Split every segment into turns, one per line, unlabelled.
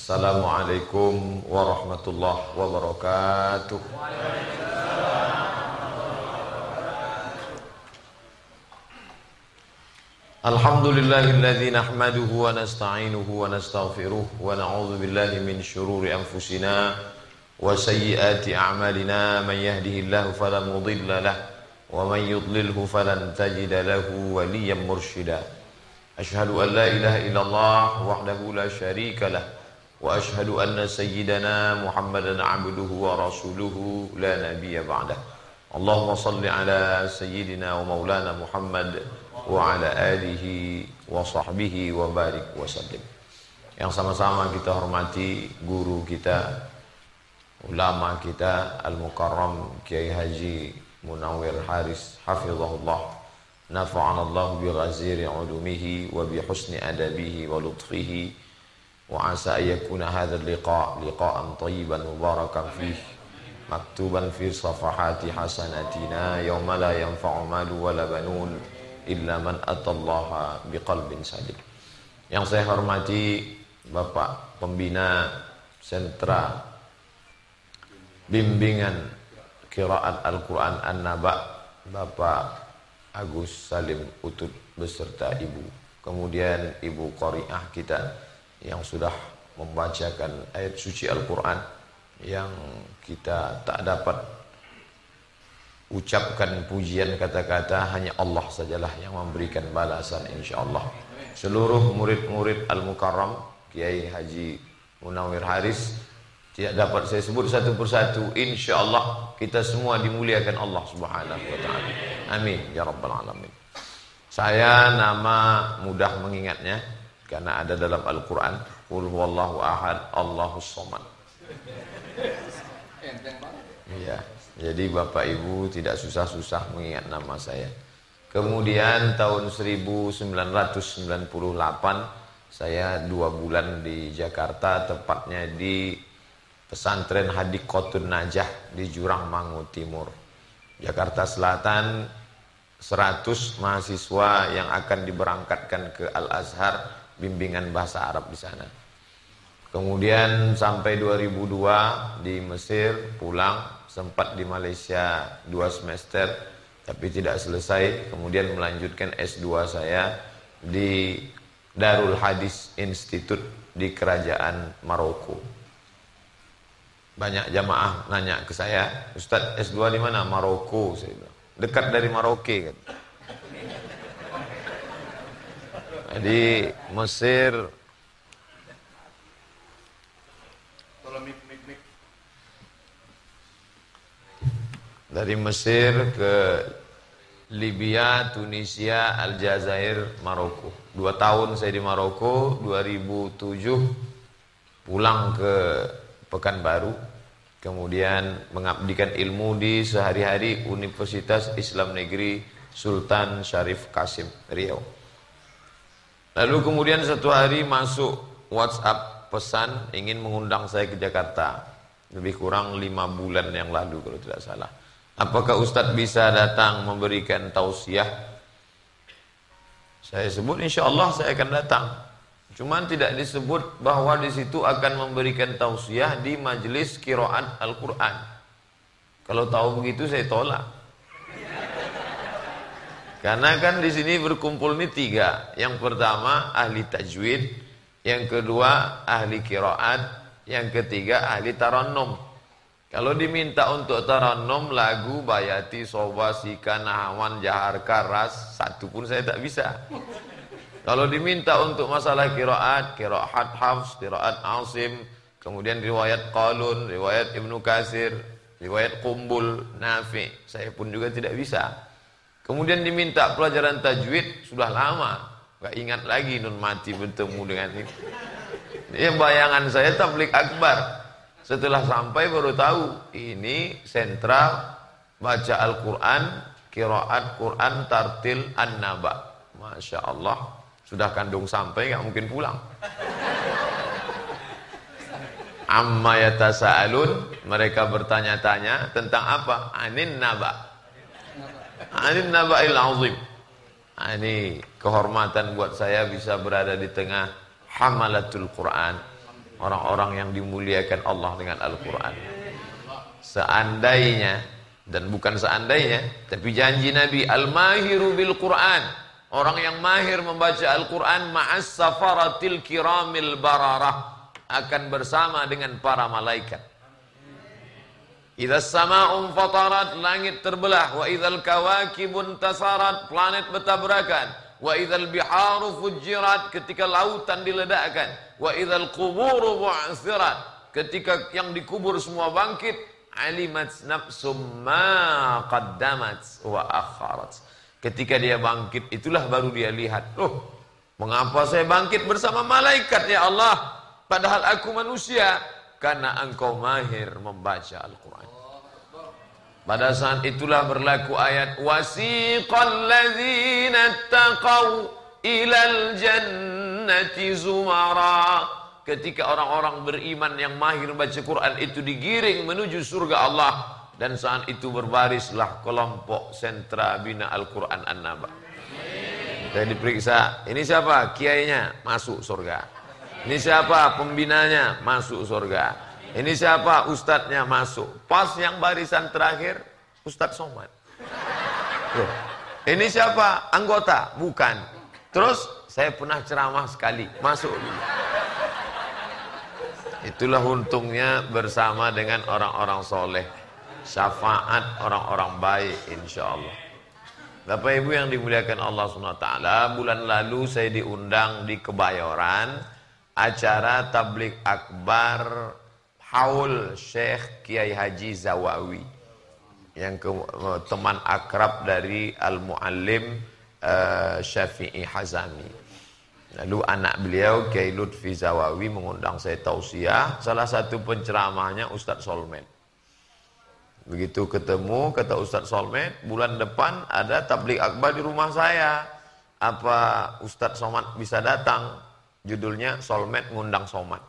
Assalamualaikum warahmatullahi wabarakatuh. Alhamdulillahilladzi nahmaduhu wa nasta'inuhu wa nastaghfiruh wa na'udzu billahi min shururi anfusina wa sayyiati a'malina man yahdihillahu fala mudilla lahu wa man yudlilhu falan tajida lahu waliyyan mursyida Ashhadu an la ilaha illallah wahdahu la syarika lah wa ashhadu anna sayyidana Muhammadan abduhu wa rasuluhu la nabiyya ba'dah Allahumma salli ala sayyidina wa maulana Muhammad wa ala alihi wa sahbihi wa barik wa sallim. Yang sama-sama kita hormati guru kita, ulama kita Al-Mukarram Kiai Haji Munawir Haris hafizahullah. Nafa'ana Allah bi ghaziri ulumihi wa bi husni adabihi wa lutfihi wa asa yakuna hadha al-liqa' liqa'an tayyiban mubarakan fihi maktuban fi safahati hasanatina yawma la yanfa'u malu wala banun illa man atallaha biqalbin salim. Yang saya hormati Bapak Pembina Sentra Bimbingan Kiraat Al-Quran An-Naba Bapak Agus Salim Utut beserta Ibu Kemudian Ibu Qari'ah kita yang sudah membacakan ayat suci Al-Quran Yang kita tak dapat ucapkan pujian kata-kata hanya Allah sajalah yang memberikan balasan insyaallah. Seluruh murid-murid Al-Mukarram Kiai Haji Munawir Haris tidak dapat saya sebut satu persatu insyaallah kita semua dimuliakan Allah Subhanahu wa taala. Amin ya rabbal alamin. Saya nama mudah mengingatnya karena ada dalam Al-Qur'an Qul ahad Allahus samad. Iya. Jadi Bapak Ibu tidak susah-susah mengingat nama saya. Kemudian tahun 1998 saya dua bulan di Jakarta, tepatnya di pesantren Hadik Kotun Najah di Jurang Mangu Timur. Jakarta Selatan 100 mahasiswa yang akan diberangkatkan ke Al-Azhar bimbingan bahasa Arab di sana. Kemudian sampai 2002 di Mesir pulang sempat di Malaysia dua semester tapi tidak selesai. Kemudian melanjutkan S2 saya di Darul Hadis Institute di kerajaan Maroko. Banyak jamaah nanya ke saya Ustadz S2 di mana? Maroko saya bilang. Dekat dari Maroke kan jadi Mesir dari Mesir ke Libya, Tunisia, Aljazair, Maroko. Dua tahun saya di Maroko, 2007 pulang ke Pekanbaru, kemudian mengabdikan ilmu di sehari-hari Universitas Islam Negeri Sultan Syarif Kasim, Riau. Lalu kemudian satu hari masuk WhatsApp pesan ingin mengundang saya ke Jakarta. Lebih kurang lima bulan yang lalu kalau tidak salah. Apakah Ustadz bisa datang memberikan tausiah? Saya sebut insya Allah saya akan datang. Cuman tidak disebut bahwa di situ akan memberikan tausiah di majelis kiroat Al-Quran. Kalau tahu begitu saya tolak. Karena kan di sini berkumpul ini tiga. Yang pertama ahli tajwid, yang kedua ahli kiroat, yang ketiga ahli taranum. Kalau diminta untuk taranum lagu Bayati, Soba, Sika, Nahawan, Jahar, Karas Satu pun saya tak bisa Kalau diminta untuk masalah kiraat Kiraat Hafs, kiraat Asim Kemudian riwayat Qalun, riwayat Ibnu Kasir Riwayat Kumbul, Nafi Saya pun juga tidak bisa Kemudian diminta pelajaran tajwid Sudah lama Gak ingat lagi nun mati bertemu dengan ini Ini bayangan saya tablik akbar setelah sampai baru tahu ini sentral baca Al-Quran, kiraat Quran, tartil an-naba. Masya Allah, sudah kandung sampai nggak mungkin pulang. Amma yatasa'alun, mereka bertanya-tanya tentang apa? Anin naba. Anin naba'il azim. Ini kehormatan buat saya bisa berada di tengah hamalatul Quran orang-orang yang dimuliakan Allah dengan Al-Quran. Seandainya dan bukan seandainya, tapi janji Nabi al-mahiru bil Quran. Orang yang mahir membaca Al-Quran ma'as safaratil kiramil bararah akan bersama dengan para malaikat. Idza sama'un fatarat langit terbelah wa idzal kawakibun tasarat planet bertabrakan wa idzal biharu fujirat ketika lautan diledakkan wa idzal quburu bu'thirat ketika yang dikubur semua bangkit alimat nafsum ma qaddamat wa akharat. Ketika dia bangkit itulah baru dia lihat, "Oh, mengapa saya bangkit bersama malaikat ya Allah? Padahal aku manusia." Karena engkau mahir membaca Al-Quran. Pada saat itulah berlaku ayat wasiqal ladzina taqaw ilal jannati zumara ketika orang-orang beriman yang mahir baca Quran itu digiring menuju surga Allah dan saat itu berbarislah kelompok sentra bina Al-Quran An-Naba. Saya diperiksa, ini siapa? Kiainya masuk surga. Ini siapa? Pembinanya masuk surga. Ini siapa? Ustadznya masuk. Pas yang barisan terakhir, Ustadz Somad. Loh, ini siapa? Anggota? Bukan. Terus saya pernah ceramah sekali, masuk. Itulah untungnya bersama dengan orang-orang soleh. Syafaat orang-orang baik insya Allah. Bapak Ibu yang dimuliakan Allah SWT, bulan lalu saya diundang di Kebayoran, acara tablik akbar haul Syekh Kiai Haji Zawawi. Yang ke, teman akrab dari Al-Muallim uh, Syafi'i Hazami. Lalu anak beliau Kiai Lutfi Zawawi mengundang saya tausiah. Salah satu penceramahnya Ustadz Solmed. Begitu ketemu kata Ustadz Solmed, bulan depan ada tablik akbar di rumah saya. Apa Ustadz Somad bisa datang? Judulnya Solmed ngundang Somad.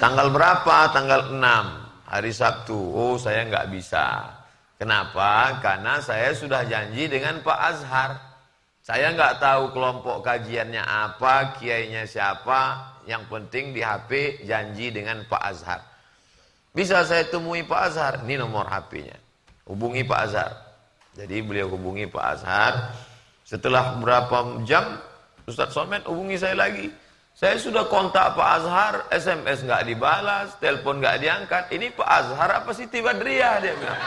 Tanggal berapa? Tanggal 6 hari Sabtu. Oh saya nggak bisa. Kenapa? Karena saya sudah janji dengan Pak Azhar. Saya nggak tahu kelompok kajiannya apa, kiainya siapa. Yang penting di HP janji dengan Pak Azhar. Bisa saya temui Pak Azhar, ini nomor HP-nya. Hubungi Pak Azhar. Jadi beliau hubungi Pak Azhar. Setelah berapa jam, Ustadz Somet hubungi saya lagi. Saya sudah kontak Pak Azhar, SMS nggak dibalas, telepon nggak diangkat. Ini Pak Azhar apa sih tiba dia bilang.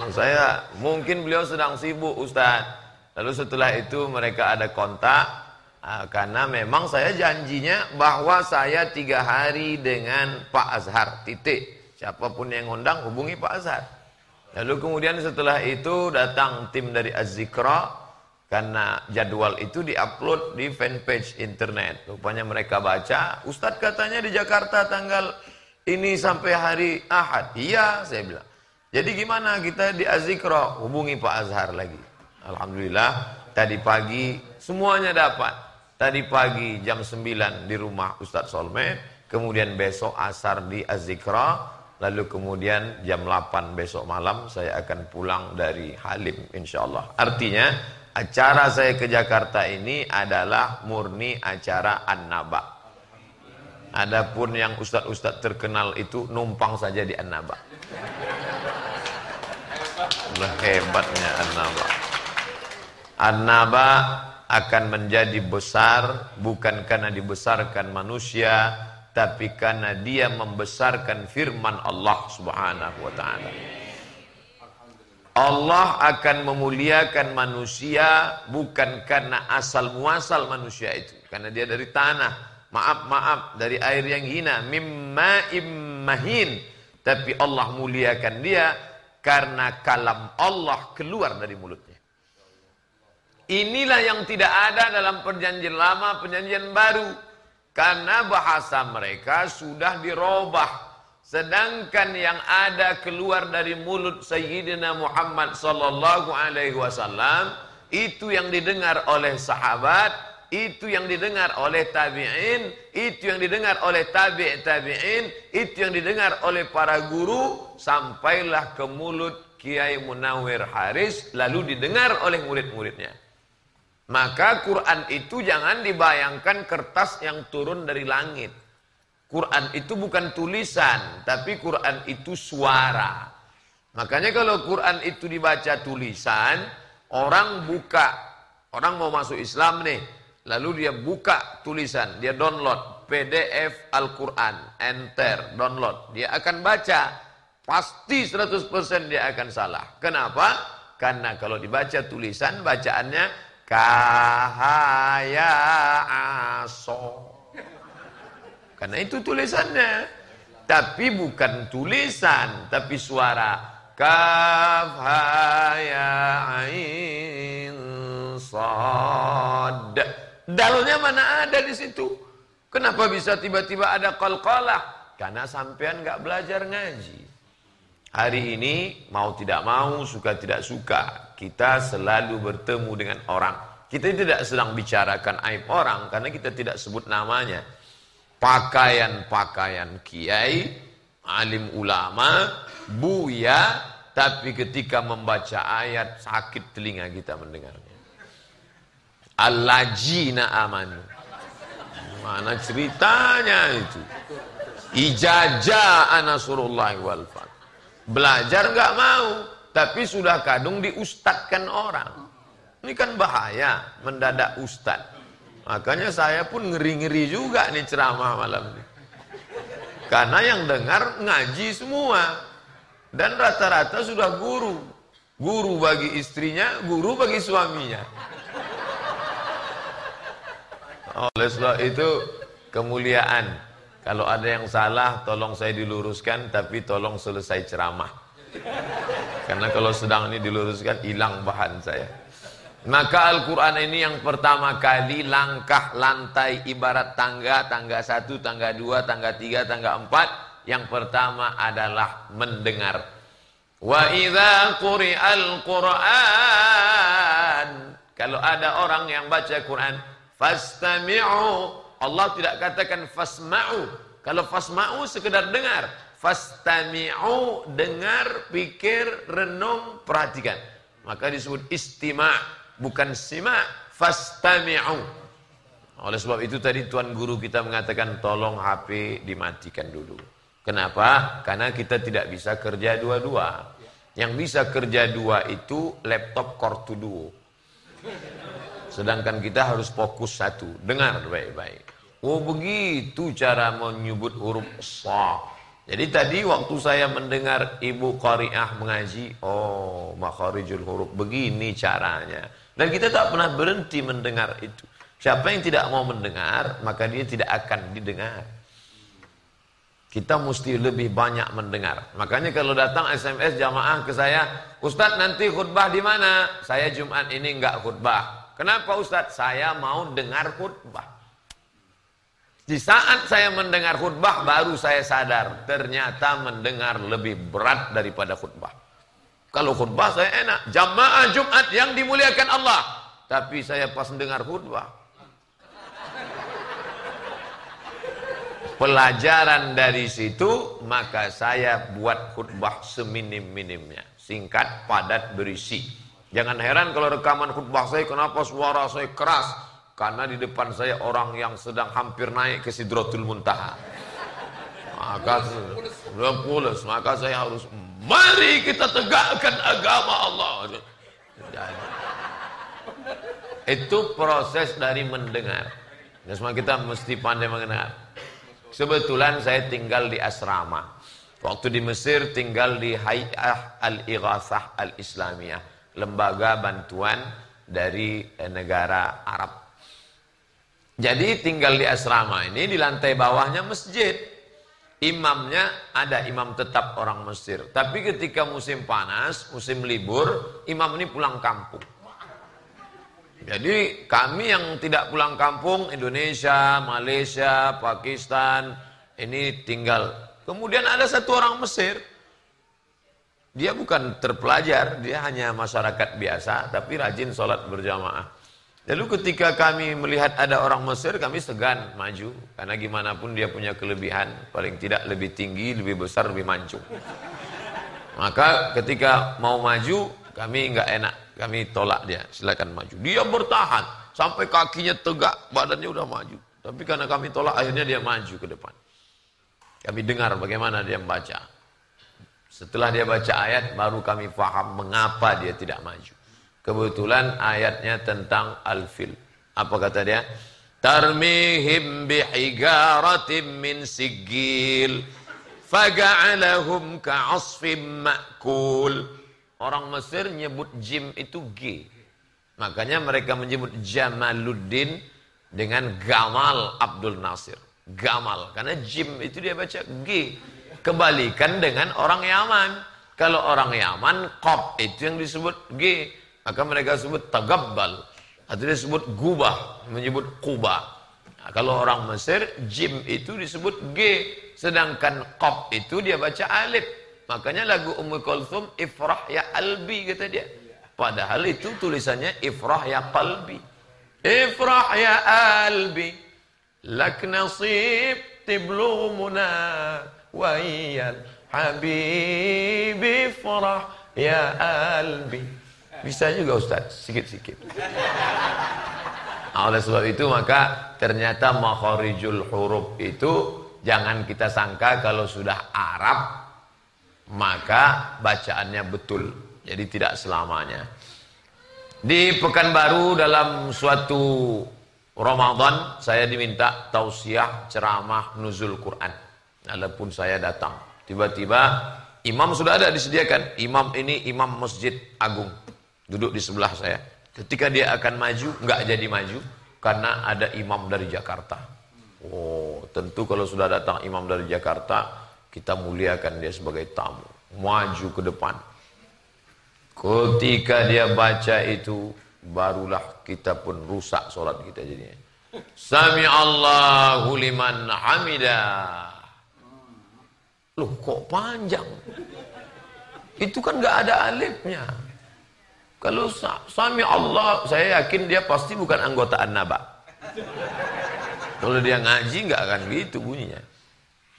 Nah, saya mungkin beliau sedang sibuk Ustaz. Lalu setelah itu mereka ada kontak uh, karena memang saya janjinya bahwa saya tiga hari dengan Pak Azhar titik. Siapa pun yang ngundang hubungi Pak Azhar. Lalu kemudian setelah itu datang tim dari Az-Zikra karena jadwal itu diupload di fanpage internet. Rupanya mereka baca, Ustadz katanya di Jakarta tanggal ini sampai hari Ahad. Iya, saya bilang. Jadi gimana kita di Azikro hubungi Pak Azhar lagi. Alhamdulillah tadi pagi semuanya dapat. Tadi pagi jam 9 di rumah Ustadz Solmed, kemudian besok asar di Azikra, lalu kemudian jam 8 besok malam saya akan pulang dari Halim insyaallah. Artinya acara saya ke Jakarta ini adalah murni acara An-Naba. Adapun yang ustadz-ustadz terkenal itu numpang saja di An-Naba. Hebatnya An-Naba. An-Naba akan menjadi besar bukan karena dibesarkan manusia tapi karena dia membesarkan firman Allah Subhanahu wa taala. Allah akan memuliakan manusia bukan karena asal muasal manusia itu, karena dia dari tanah. Maaf, maaf, dari air yang hina, mimma immahin. Tapi Allah muliakan dia karena kalam Allah keluar dari mulutnya. Inilah yang tidak ada dalam perjanjian lama, perjanjian baru. Karena bahasa mereka sudah dirubah. Sedangkan yang ada keluar dari mulut Sayyidina Muhammad sallallahu alaihi wasallam itu yang didengar oleh sahabat itu yang didengar oleh tabi'in, itu yang didengar oleh tabi' tabi'in, itu yang didengar oleh para guru sampailah ke mulut Kiai Munawir Haris lalu didengar oleh murid-muridnya. Maka Quran itu jangan dibayangkan kertas yang turun dari langit. Quran itu bukan tulisan, tapi Quran itu suara. Makanya kalau Quran itu dibaca tulisan, orang buka, orang mau masuk Islam nih, lalu dia buka tulisan, dia download PDF Al-Quran, enter, download. Dia akan baca, pasti 100% dia akan salah. Kenapa? Karena kalau dibaca tulisan, bacaannya Kahaya aso. Karena itu tulisannya. Tapi bukan tulisan, tapi suara. Kaf haya ain sad. Dalnya mana ada di situ? Kenapa bisa tiba-tiba ada qalqalah? Karena sampean nggak belajar ngaji. Hari ini mau tidak mau, suka tidak suka, kita selalu bertemu dengan orang. Kita tidak sedang bicarakan aib orang karena kita tidak sebut namanya. Pakaian-pakaian kiai, alim ulama, buya, tapi ketika membaca ayat sakit telinga kita mendengarnya. Allajina amanu. Mana ceritanya itu? Ijajah anasurullahi wal Belajar nggak mau, tapi sudah kadung diustadkan orang. Ini kan bahaya mendadak ustad. Makanya saya pun ngeri-ngeri juga nih ceramah malam ini. Karena yang dengar ngaji semua. Dan rata-rata sudah guru. Guru bagi istrinya, guru bagi suaminya. Oleh sebab itu kemuliaan kalau ada yang salah, tolong saya diluruskan, tapi tolong selesai ceramah. Karena kalau sedang ini diluruskan, hilang bahan saya. Maka Al-Quran ini yang pertama kali langkah lantai ibarat tangga, tangga satu, tangga dua, tangga tiga, tangga empat. Yang pertama adalah mendengar. Wa idza quri'al Qur'an. Kalau ada orang yang baca Quran, fastami'u Allah tidak katakan fasma'u. Kalau fasma'u sekedar dengar. Fastami'u dengar, pikir, renung, perhatikan. Maka disebut istima' bukan sima' fastami'u. Oleh sebab itu tadi tuan guru kita mengatakan tolong HP dimatikan dulu. Kenapa? Karena kita tidak bisa kerja dua-dua. Yang bisa kerja dua itu laptop Core Duo. Sedangkan kita harus fokus satu. Dengar baik-baik. Oh begitu cara menyebut huruf sa. Jadi tadi waktu saya mendengar Ibu Qari'ah mengaji, oh makharijul huruf begini caranya. Dan kita tak pernah berhenti mendengar itu. Siapa yang tidak mau mendengar, maka dia tidak akan didengar. Kita mesti lebih banyak mendengar. Makanya kalau datang SMS jamaah ke saya, Ustadz nanti khutbah di mana? Saya Jumat ini enggak khutbah. Kenapa Ustadz? Saya mau dengar khutbah. Di saat saya mendengar khutbah baru saya sadar ternyata mendengar lebih berat daripada khutbah. Kalau khutbah saya enak, jamaah Jumat yang dimuliakan Allah. Tapi saya pas mendengar khutbah. Pelajaran dari situ maka saya buat khutbah seminim-minimnya. Singkat, padat, berisi. Jangan heran kalau rekaman khutbah saya kenapa suara saya keras. Karena di depan saya orang yang sedang hampir naik ke Sidratul Muntaha. Maka sudah pulas, maka saya harus mari kita tegakkan agama Allah. Itu proses dari mendengar. Dan semua kita mesti pandai mendengar. Kebetulan saya tinggal di asrama. Waktu di Mesir tinggal di Hay'ah Al-Ighathah Al-Islamiyah. Lembaga bantuan dari negara Arab. Jadi tinggal di asrama ini di lantai bawahnya masjid. Imamnya ada imam tetap orang Mesir. Tapi ketika musim panas, musim libur, imam ini pulang kampung. Jadi kami yang tidak pulang kampung, Indonesia, Malaysia, Pakistan, ini tinggal. Kemudian ada satu orang Mesir. Dia bukan terpelajar, dia hanya masyarakat biasa, tapi rajin sholat berjamaah. Lalu ketika kami melihat ada orang Mesir, kami segan maju. Karena gimana pun dia punya kelebihan. Paling tidak lebih tinggi, lebih besar, lebih mancung. Maka ketika mau maju, kami nggak enak. Kami tolak dia, silakan maju. Dia bertahan. sampai kakinya tegak, badannya udah maju. Tapi karena kami tolak, akhirnya dia maju ke depan. Kami dengar bagaimana dia membaca. Setelah dia baca ayat, baru kami faham mengapa dia tidak maju. Kebetulan ayatnya tentang al-fil. Apa kata dia? Tarmihim bihigaratim min sigil. Faga'alahum ka'asfim ma'kul. Orang Mesir nyebut jim itu G. Makanya mereka menyebut Jamaluddin dengan Gamal Abdul Nasir. Gamal. Karena Jim itu dia baca G. Kebalikan dengan orang Yaman. Kalau orang Yaman, Qab itu yang disebut G Maka mereka sebut Tagabbal. Atau disebut Gubah. Menyebut Kuba. Nah, kalau orang Mesir, Jim itu disebut G. Sedangkan Qab itu dia baca Alif. Makanya lagu Ummu Kulthum Ifrah ya Albi kata dia. Padahal itu tulisannya Ifrah ya Qalbi. افرح يا قلبي لك نصيب تبلغ منى ويا الحبيب افرح يا قلبي bisa juga Ustaz sikit-sikit nah, oleh sebab itu maka ternyata makharijul huruf itu jangan kita sangka kalau sudah Arab maka bacaannya betul jadi tidak selamanya di Pekanbaru dalam suatu Ramadan saya diminta tausiah ceramah nuzul Quran. Walaupun saya datang, tiba-tiba imam sudah ada disediakan. Imam ini imam Masjid Agung. Duduk di sebelah saya. Ketika dia akan maju, nggak jadi maju karena ada imam dari Jakarta. Oh, tentu kalau sudah datang imam dari Jakarta, kita muliakan dia sebagai tamu. Maju ke depan Ketika dia baca itu barulah kita pun rusak solat kita jadinya. Sami Allahu liman hamidah. Loh kok panjang? Itu kan gak ada alifnya. Kalau sami Allah, saya yakin dia pasti bukan anggota an-naba. Kalau dia ngaji nggak akan gitu bunyinya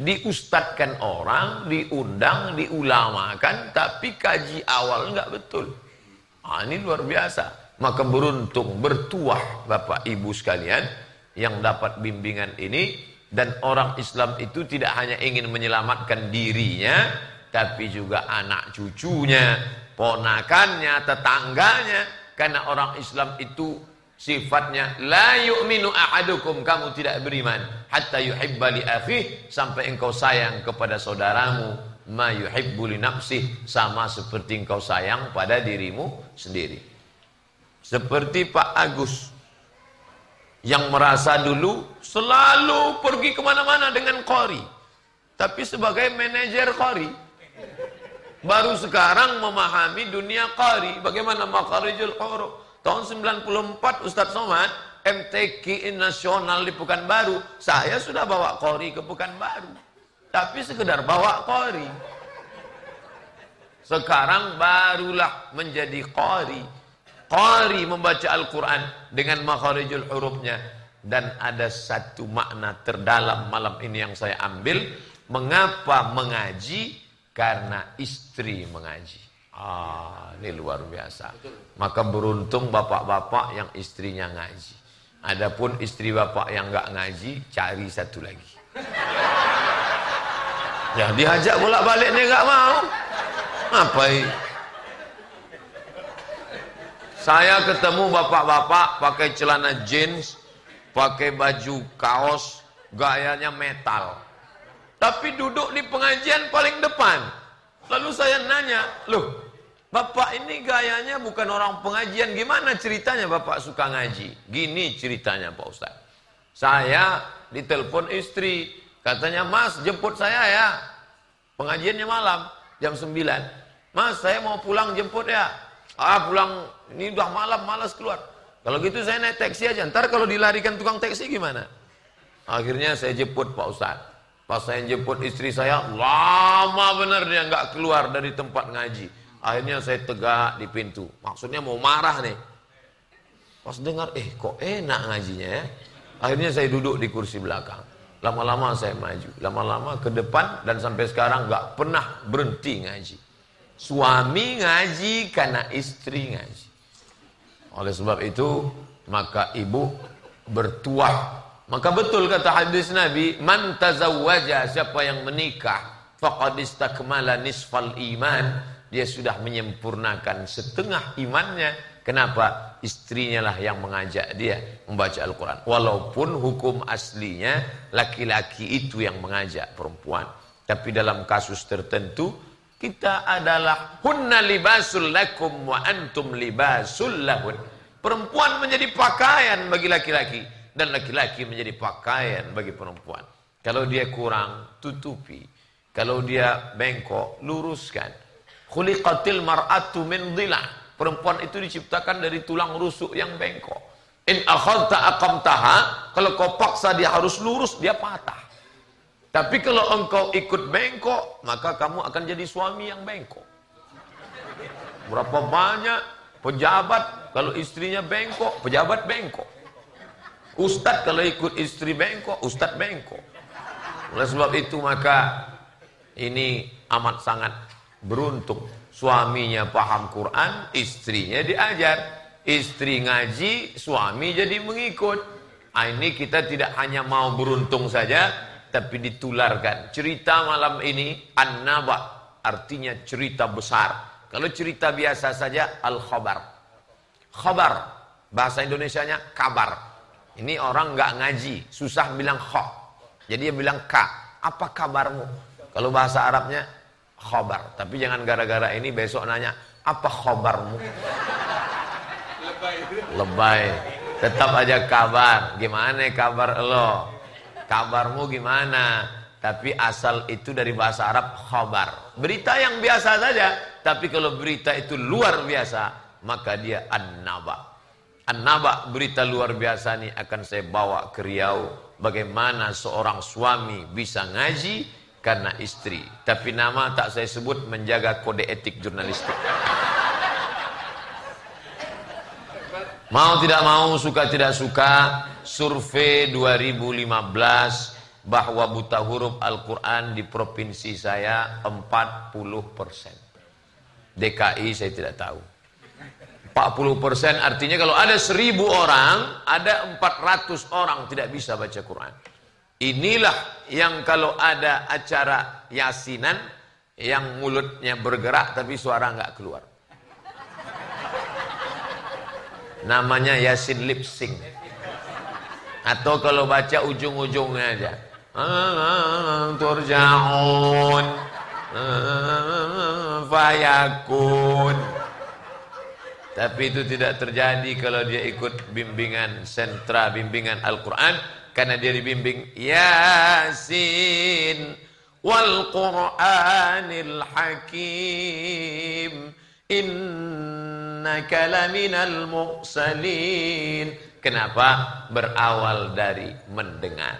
diustadkan orang, diundang, diulamakan, tapi kaji awal nggak betul. Ah, ini luar biasa. Maka beruntung, bertuah Bapak Ibu sekalian yang dapat bimbingan ini dan orang Islam itu tidak hanya ingin menyelamatkan dirinya, tapi juga anak cucunya, ponakannya, tetangganya. Karena orang Islam itu Sifatnya la yu'minu ahadukum kamu tidak beriman hatta yuhibba li akhih sampai engkau sayang kepada saudaramu ma yuhibbu li nafsih sama seperti engkau sayang pada dirimu sendiri. Seperti Pak Agus yang merasa dulu selalu pergi ke mana-mana dengan kori. Tapi sebagai manajer kori. Baru sekarang memahami dunia kori. Bagaimana makarijul huruf. Tahun 94 Ustadz Somad MTQ nasional di Pekanbaru. Saya sudah bawa kori ke Pekanbaru. Tapi sekedar bawa kori sekarang barulah menjadi kori kori membaca Al-Quran dengan makharijul hurufnya. Dan ada satu makna terdalam malam ini yang saya ambil. Mengapa mengaji karena istri mengaji Ah, ini luar biasa. Maka beruntung bapak-bapak yang istrinya ngaji. Adapun istri bapak yang nggak ngaji, cari satu lagi. Ya diajak bolak-balik dia nggak mau. Ngapain? Saya ketemu bapak-bapak pakai celana jeans, pakai baju kaos, gayanya metal. Tapi duduk di pengajian paling depan. Lalu saya nanya, loh Bapak ini gayanya bukan orang pengajian. Gimana ceritanya Bapak suka ngaji? Gini ceritanya Pak Ustaz. Saya ditelepon istri. Katanya, Mas jemput saya ya. Pengajiannya malam. Jam 9. Mas saya mau pulang jemput ya. Ah pulang, ini udah malam, malas keluar. Kalau gitu saya naik taksi aja. Ntar kalau dilarikan tukang taksi gimana? Akhirnya saya jemput Pak Ustaz. Pas saya jemput istri saya, lama benar dia nggak keluar dari tempat ngaji. Akhirnya saya tegak di pintu. Maksudnya mau marah nih. Pas dengar, eh kok enak ngajinya ya. Akhirnya saya duduk di kursi belakang. Lama-lama saya maju. Lama-lama ke depan dan sampai sekarang gak pernah berhenti ngaji. Suami ngaji karena istri ngaji. Oleh sebab itu, maka ibu bertuah. Maka betul kata hadis Nabi, man tazawwaja siapa yang menikah faqad istakmala nisfal iman, dia sudah menyempurnakan setengah imannya. Kenapa? Istrinya lah yang mengajak dia membaca Al-Quran. Walaupun hukum aslinya laki-laki itu yang mengajak perempuan. Tapi dalam kasus tertentu kita adalah hunna libasul lakum wa antum libasul lahun. Perempuan menjadi pakaian bagi laki-laki dan laki-laki menjadi pakaian bagi perempuan. Kalau dia kurang, tutupi. Kalau dia bengkok, luruskan. Khuliqatil mar'atu min dhila'. Perempuan itu diciptakan dari tulang rusuk yang bengkok. In akhadta aqamtaha, kalau kau paksa dia harus lurus, dia patah. Tapi kalau engkau ikut bengkok, maka kamu akan jadi suami yang bengkok. Berapa banyak pejabat kalau istrinya bengkok, pejabat bengkok. Ustadz kalau ikut istri bengkok, ustadz bengkok. Oleh sebab itu maka ini amat sangat beruntung. Suaminya paham Quran, istrinya diajar. Istri ngaji, suami jadi mengikut. Nah, ini kita tidak hanya mau beruntung saja, tapi ditularkan. Cerita malam ini an-naba artinya cerita besar. Kalau cerita biasa saja al-khabar. Khabar bahasa Indonesianya kabar. Ini orang nggak ngaji, susah bilang kha. Jadi dia bilang ka. Apa kabarmu? Kalau bahasa Arabnya khabar. Tapi jangan gara-gara ini besok nanya apa khabarmu? Lebay. Lebay. Tetap aja kabar. Gimana kabar lo? kabarmu gimana? Tapi asal itu dari bahasa Arab khabar. Berita yang biasa saja. Tapi kalau berita itu luar biasa, maka dia an-naba. An-naba berita luar biasa ini akan saya bawa ke Riau. Bagaimana seorang suami bisa ngaji karena istri. Tapi nama tak saya sebut menjaga kode etik jurnalistik. Mau tidak mau, suka tidak suka, survei 2015 bahwa buta huruf Al-Quran di provinsi saya 40 persen. DKI saya tidak tahu. 40 persen artinya kalau ada 1000 orang, ada 400 orang tidak bisa baca Quran. Inilah yang kalau ada acara yasinan yang mulutnya bergerak tapi suara nggak keluar. Namanya yasin lip sync. Atau kalau baca ujung-ujungnya aja. Turja'un. Fayakun. Tapi itu tidak terjadi kalau dia ikut bimbingan sentra, bimbingan Al-Quran. Karena dia dibimbing Yasin wal Qur'anil Hakim. Innaka laminal mursalin. Kenapa? Berawal dari mendengar.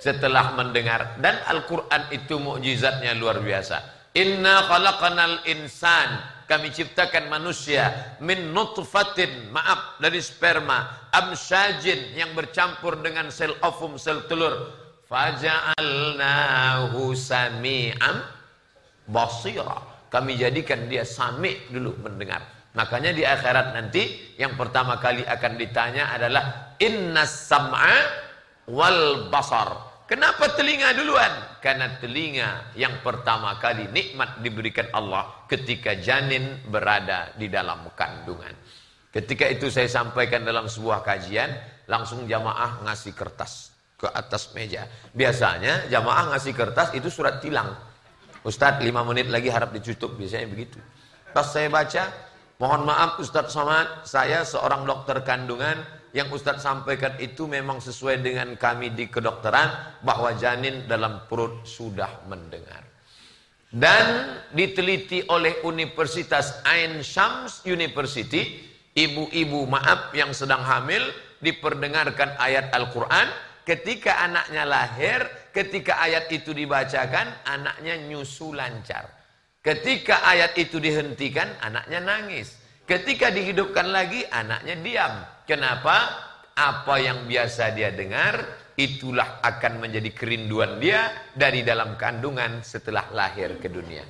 Setelah mendengar dan Al-Qur'an itu mukjizatnya luar biasa. Inna khalaqanal insan kami ciptakan manusia min nutfatin maaf dari sperma amsyajin yang bercampur dengan sel ovum sel telur faja'alnahu sami'an basira kami jadikan dia sami dulu mendengar Makanya di akhirat nanti yang pertama kali akan ditanya adalah inna sam'a wal basar. Kenapa telinga duluan? Karena telinga yang pertama kali nikmat diberikan Allah ketika janin berada di dalam kandungan. Ketika itu saya sampaikan dalam sebuah kajian, langsung jamaah ngasih kertas ke atas meja. Biasanya jamaah ngasih kertas itu surat tilang. Ustadz lima menit lagi harap ditutup, biasanya begitu. Pas saya baca, Mohon maaf Ustadz Somad, saya seorang dokter kandungan yang Ustadz sampaikan itu memang sesuai dengan kami di kedokteran bahwa janin dalam perut sudah mendengar. Dan diteliti oleh Universitas Ain Shams University, ibu-ibu maaf yang sedang hamil diperdengarkan ayat Al-Quran, ketika anaknya lahir, ketika ayat itu dibacakan, anaknya nyusu lancar. Ketika ayat itu dihentikan, anaknya nangis. Ketika dihidupkan lagi, anaknya diam. Kenapa? Apa yang biasa dia dengar, itulah akan menjadi kerinduan dia dari dalam kandungan setelah lahir ke dunia.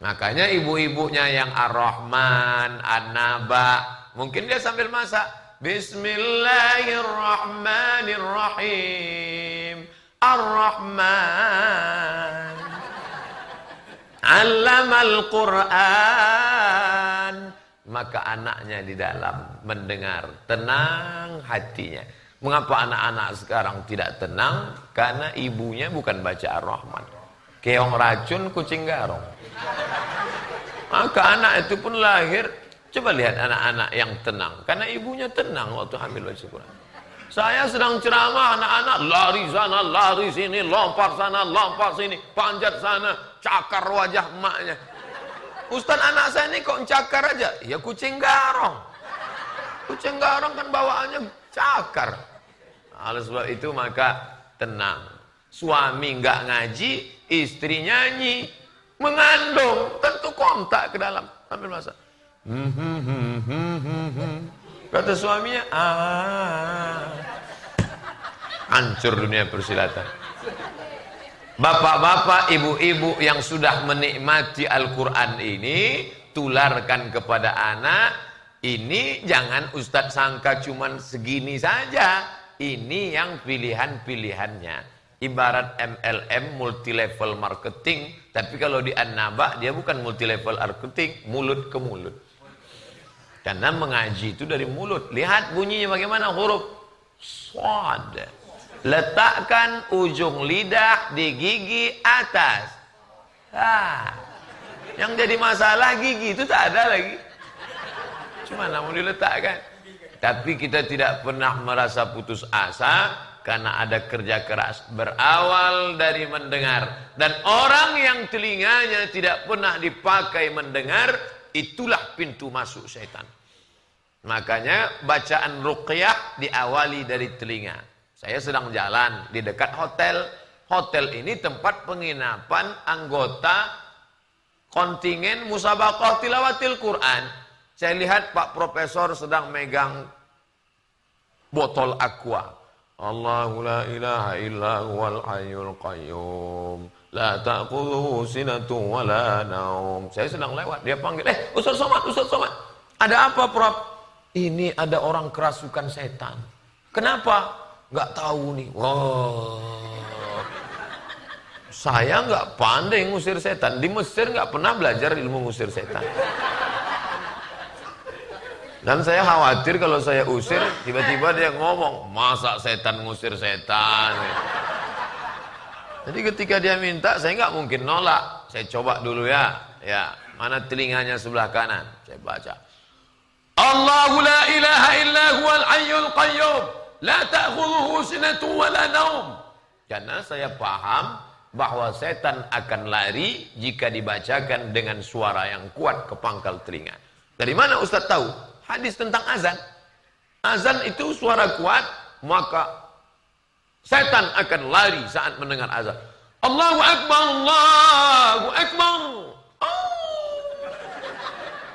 Makanya ibu-ibunya yang ar-Rahman, An-Naba, mungkin dia sambil masak, Bismillahirrahmanirrahim. Ar-Rahman. Allamal Quran. Maka anaknya di dalam mendengar tenang hatinya. Mengapa anak-anak sekarang tidak tenang? Karena ibunya bukan baca Ar-Rahman. Keong racun kucing garong. Maka anak itu pun lahir. Coba lihat anak-anak yang tenang. Karena ibunya tenang waktu hamil baca Quran. Saya sedang ceramah anak-anak lari sana, lari sini, lompat sana, lompat sini, panjat sana, cakar wajah emaknya. Ustaz anak saya ini kok cakar aja? Ya kucing garong. Kucing garong kan bawaannya cakar. Oleh sebab itu maka tenang. Suami nggak ngaji, istri nyanyi, mengandung, tentu kontak ke dalam. Ambil masa. Hmm, hmm, hmm, Kata suaminya, ah, hancur dunia persilatan. Bapak-bapak, ibu-ibu yang sudah menikmati Al-Quran ini, tularkan kepada anak, ini jangan Ustadz sangka cuman segini saja. Ini yang pilihan-pilihannya. Ibarat MLM, multi level marketing. Tapi kalau di An-Naba, dia bukan multi level marketing, mulut ke mulut. Karena mengaji itu dari mulut. Lihat bunyinya bagaimana huruf. Swad. Letakkan ujung lidah di gigi atas. Ah. Yang jadi masalah gigi itu tak ada lagi. Cuma namun diletakkan. Tapi kita tidak pernah merasa putus asa karena ada kerja keras berawal dari mendengar dan orang yang telinganya tidak pernah dipakai mendengar itulah pintu masuk setan. Makanya bacaan ruqyah diawali dari telinga. Saya sedang jalan di dekat hotel. Hotel ini tempat penginapan anggota kontingen musabaqah tilawatil Quran. Saya lihat Pak Profesor sedang megang botol aqua. Allahu la ilaha illa huwal hayyul qayyum. La ta'khudhuhu sinatun wa la naum. Saya sedang lewat, dia panggil, "Eh, Ustaz Somad, Ustaz Somad. Ada apa, Prof?" Ini ada orang kerasukan setan. Kenapa? Nggak tahu nih. Wow. Saya nggak pandai ngusir setan. Di Mesir nggak pernah belajar ilmu ngusir setan. Dan saya khawatir kalau saya usir, tiba-tiba dia ngomong, masa setan ngusir setan. Jadi ketika dia minta, saya nggak mungkin nolak. Saya coba dulu ya. Ya, mana telinganya sebelah kanan? Saya baca. Allahu la ilaha illa huwal hayyul qayyum. La ta'khudhuhu sinatun wa naum. Karena saya paham bahwa setan akan lari jika dibacakan dengan suara yang kuat ke pangkal telinga. Dari mana Ustaz tahu? Hadis tentang azan. Azan itu suara kuat, maka setan akan lari saat mendengar azan. Allahu Akbar, Allahu Akbar. Oh.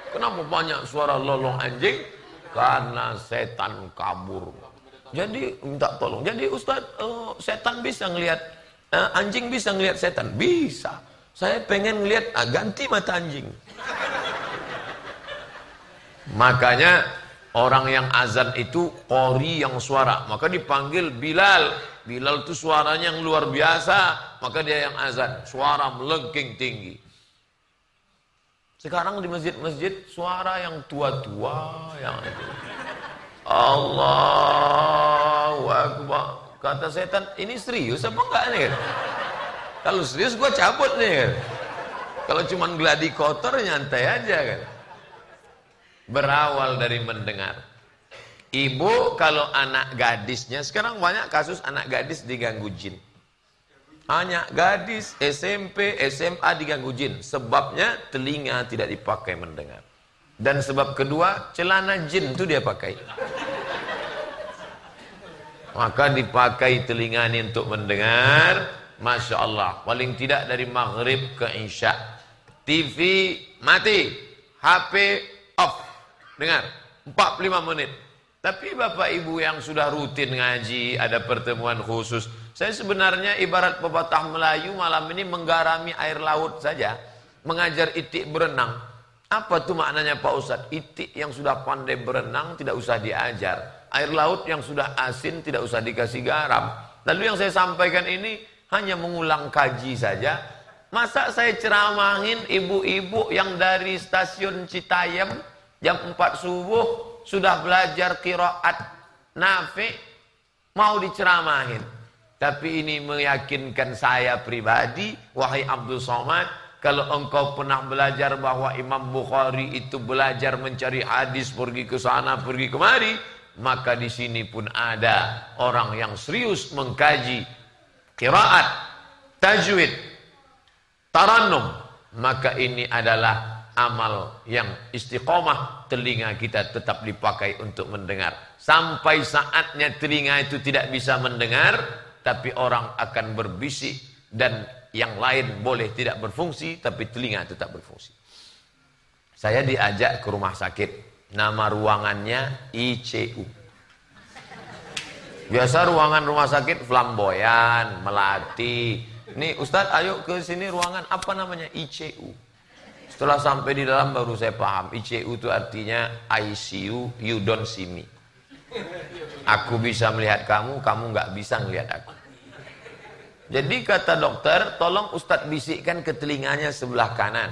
Kenapa banyak suara lolong anjing? Karena setan kabur. Jadi minta tolong. Jadi Ustaz, uh, setan bisa ngelihat uh, anjing bisa ngelihat setan? Bisa. Saya pengen ngelihat uh, ganti mata anjing. Makanya orang yang azan itu kori yang suara, maka dipanggil Bilal. Bilal itu suaranya yang luar biasa, maka dia yang azan, suara melengking tinggi. Sekarang di masjid-masjid suara yang tua-tua yang itu. Allahu Akbar. Kata setan, ini serius apa enggak nih? Kalau serius gue cabut nih. Kalau cuma gladi kotor nyantai aja kan. Berawal dari mendengar. Ibu kalau anak gadisnya, sekarang banyak kasus anak gadis diganggu jin. Hanya gadis SMP, SMA diganggu jin. Sebabnya telinga tidak dipakai mendengar. Dan sebab kedua, celana jin itu dia pakai. Maka dipakai telinga ini untuk mendengar. Masya Allah. Paling tidak dari maghrib ke isya. TV mati. HP off. Dengar. 45 menit. Tapi bapak ibu yang sudah rutin ngaji, ada pertemuan khusus. Saya sebenarnya ibarat pepatah Melayu malam ini menggarami air laut saja. Mengajar itik berenang. Apa tuh maknanya Pak Ustadz? Itik yang sudah pandai berenang tidak usah diajar. Air laut yang sudah asin tidak usah dikasih garam. Lalu yang saya sampaikan ini hanya mengulang kaji saja. Masa saya ceramahin ibu-ibu yang dari stasiun Citayam jam 4 subuh sudah belajar kiraat nafi mau diceramahin. Tapi ini meyakinkan saya pribadi, wahai Abdul Somad, kalau engkau pernah belajar bahwa Imam Bukhari itu belajar mencari hadis pergi ke sana pergi kemari, maka di sini pun ada orang yang serius mengkaji qiraat, tajwid, tarannum, maka ini adalah amal yang istiqomah telinga kita tetap dipakai untuk mendengar. Sampai saatnya telinga itu tidak bisa mendengar, tapi orang akan berbisik dan yang lain boleh tidak berfungsi tapi telinga tetap berfungsi. Saya diajak ke rumah sakit, nama ruangannya ICU. Biasa ruangan rumah sakit flamboyan, melati. Nih Ustadz ayo ke sini ruangan apa namanya ICU. Setelah sampai di dalam baru saya paham ICU itu artinya ICU you don't see me. Aku bisa melihat kamu, kamu nggak bisa melihat aku. Jadi kata dokter, tolong Ustadz bisikkan ke telinganya sebelah kanan.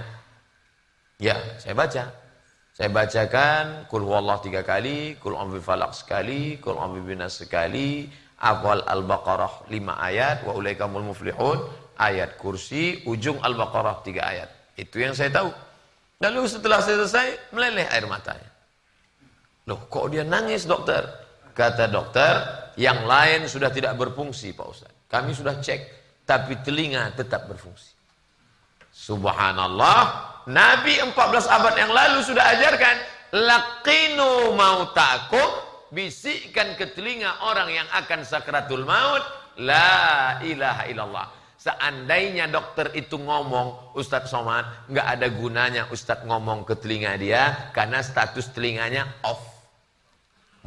Ya, saya baca. Saya bacakan kul huwallah tiga kali, kul ambil falak sekali, kul ambil binas sekali, awal Al-Baqarah lima ayat, wa ulaikamul muflihun, ayat kursi, ujung Al-Baqarah tiga ayat. Itu yang saya tahu. Lalu setelah selesai, meleleh air matanya. Loh, kok dia nangis dokter? Kata dokter, yang lain sudah tidak berfungsi Pak Ustaz. Kami sudah cek, tapi telinga tetap berfungsi. Subhanallah, Nabi 14 abad yang lalu sudah ajarkan, laqinu mautakum, bisikkan ke telinga orang yang akan sakratul maut, la ilaha illallah. Seandainya dokter itu ngomong, Ustadz Somad, nggak ada gunanya Ustadz ngomong ke telinga dia, karena status telinganya off.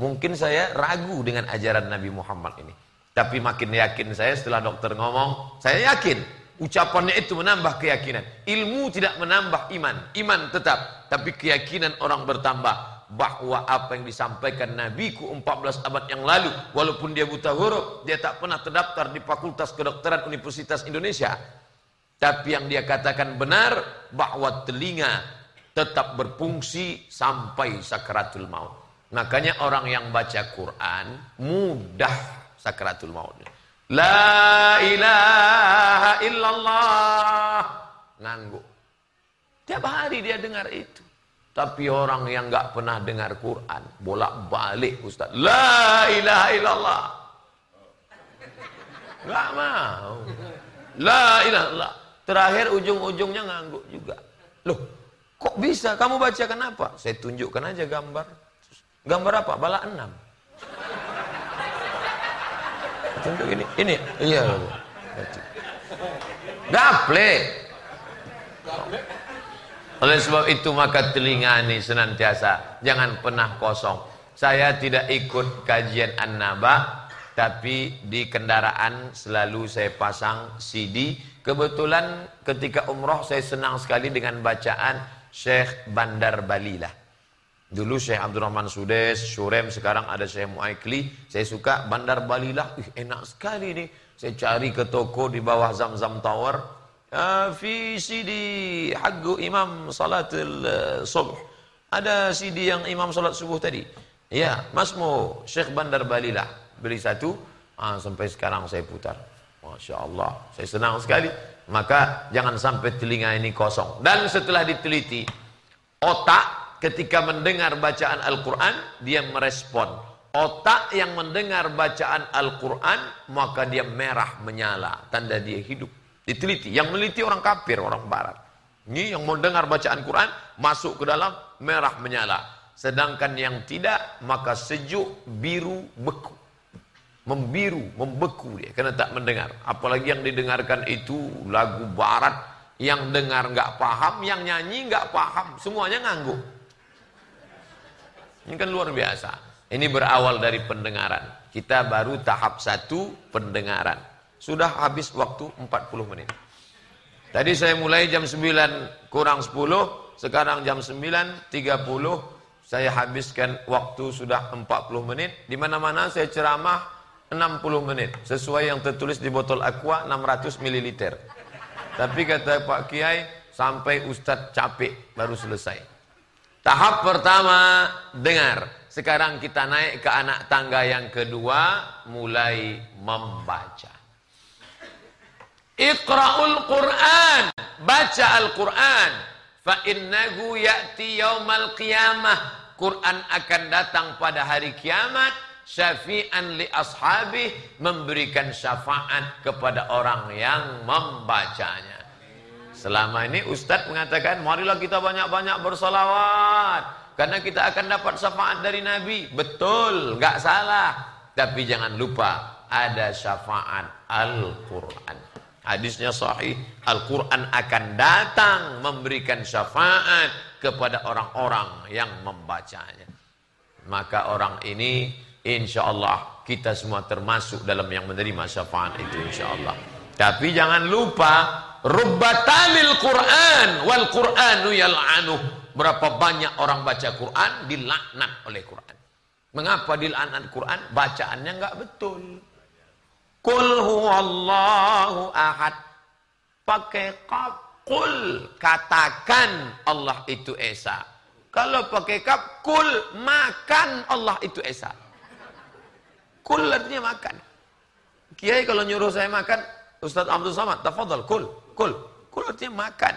Mungkin saya ragu dengan ajaran Nabi Muhammad ini. Tapi makin yakin saya setelah dokter ngomong, saya yakin ucapannya itu menambah keyakinan. Ilmu tidak menambah iman, iman tetap, tapi keyakinan orang bertambah bahwa apa yang disampaikan Nabiku 14 abad yang lalu, walaupun dia buta huruf, dia tak pernah terdaftar di Fakultas Kedokteran Universitas Indonesia. Tapi yang dia katakan benar bahwa telinga tetap berfungsi sampai sakaratul maut. Makanya orang yang baca Quran mudah sakratul maut. La ilaha illallah. Nganggu. Tiap hari dia dengar itu. Tapi orang yang nggak pernah dengar Quran, bolak-balik Ustaz. La ilaha illallah. Nggak mau. La ilaha illallah. Terakhir ujung-ujungnya ngangguk juga. Loh, kok bisa? Kamu baca kenapa? Saya tunjukkan aja gambar. Gambar apa? Bala enam. Tunjuk ini. Ini. Iya. Gaple. Oleh sebab itu maka telinga ini senantiasa jangan pernah kosong. Saya tidak ikut kajian An-Naba tapi di kendaraan selalu saya pasang CD. Kebetulan ketika umroh saya senang sekali dengan bacaan Syekh Bandar Balilah. Dulu Syekh Abdurrahman Sudes, Syurem, sekarang ada Syekh Muaikli. Saya suka Bandar Balilah, ih enak sekali nih. Saya cari ke toko di bawah Zamzam Tower. Uh, fi CD Haggu Imam Salatul uh, Subuh. Ada CD yang Imam Salat Subuh tadi. Ya, Masmu Syekh Bandar Balilah. Beli satu, ah, sampai sekarang saya putar. Masya Allah, saya senang sekali. Maka jangan sampai telinga ini kosong. Dan setelah diteliti, otak ketika mendengar bacaan Al-Quran, dia merespon. Otak yang mendengar bacaan Al-Quran, maka dia merah menyala. Tanda dia hidup. Diteliti. Yang meliti orang kafir, orang barat. Ini yang mendengar bacaan Quran, masuk ke dalam, merah menyala. Sedangkan yang tidak, maka sejuk, biru, beku. Membiru, membeku dia. Karena tak mendengar. Apalagi yang didengarkan itu lagu barat. Yang dengar nggak paham, yang nyanyi nggak paham. Semuanya ngangguk. Ini kan luar biasa. Ini berawal dari pendengaran. Kita baru tahap satu pendengaran. Sudah habis waktu 40 menit. Tadi saya mulai jam 9 kurang 10, sekarang jam 9.30. saya habiskan waktu sudah 40 menit. Di mana-mana saya ceramah 60 menit. Sesuai yang tertulis di botol aqua 600 ml. Tapi kata Pak Kiai, sampai Ustadz capek baru selesai. Tahap pertama, dengar. Sekarang kita naik ke anak tangga yang kedua, mulai membaca. Iqra'ul Qur'an, baca Al-Qur'an. Fa innahu ya'ti yaumal qiyamah Quran akan datang pada hari kiamat syafi'an li ashabi memberikan syafaat kepada orang yang membacanya. Selama ini Ustadz mengatakan marilah kita banyak-banyak bersolawat karena kita akan dapat syafaat dari Nabi. Betul, nggak salah. Tapi jangan lupa ada syafaat Al-Quran. Hadisnya sahih, Al-Quran akan datang memberikan syafaat kepada orang-orang yang membacanya. Maka orang ini insya Allah kita semua termasuk dalam yang menerima syafaat itu insya Allah. Tapi jangan lupa rubbatalil Quran wal Quranu yal'anu. Berapa banyak orang baca Quran dilaknat oleh Quran. Mengapa dilaknat Quran? Bacaannya enggak betul. Kul huwallahu ahad. Pakai kaf. Kul. Katakan Allah itu Esa. Kalau pakai kaf. Kul. Makan Allah itu Esa. Kul artinya makan. Kiai kalau nyuruh saya makan. Ustaz Abdul Samad. Tafadhal. Kul. Kul. Kul artinya makan.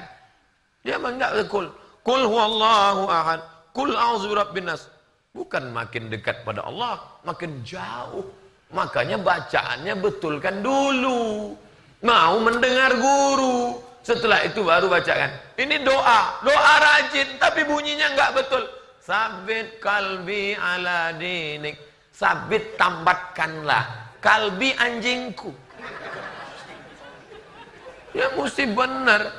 Dia enggak kul. Kul huwallahu ahad. Kul a'udzu birabbin nas. Bukan makin dekat pada Allah, makin jauh. Makanya bacaannya betulkan dulu. Mau mendengar guru. Setelah itu baru bacakan. Ini doa. Doa rajin. Tapi bunyinya enggak betul. Sabit kalbi ala dinik. Sabit tambatkanlah. Kalbi anjingku. Ya mesti benar.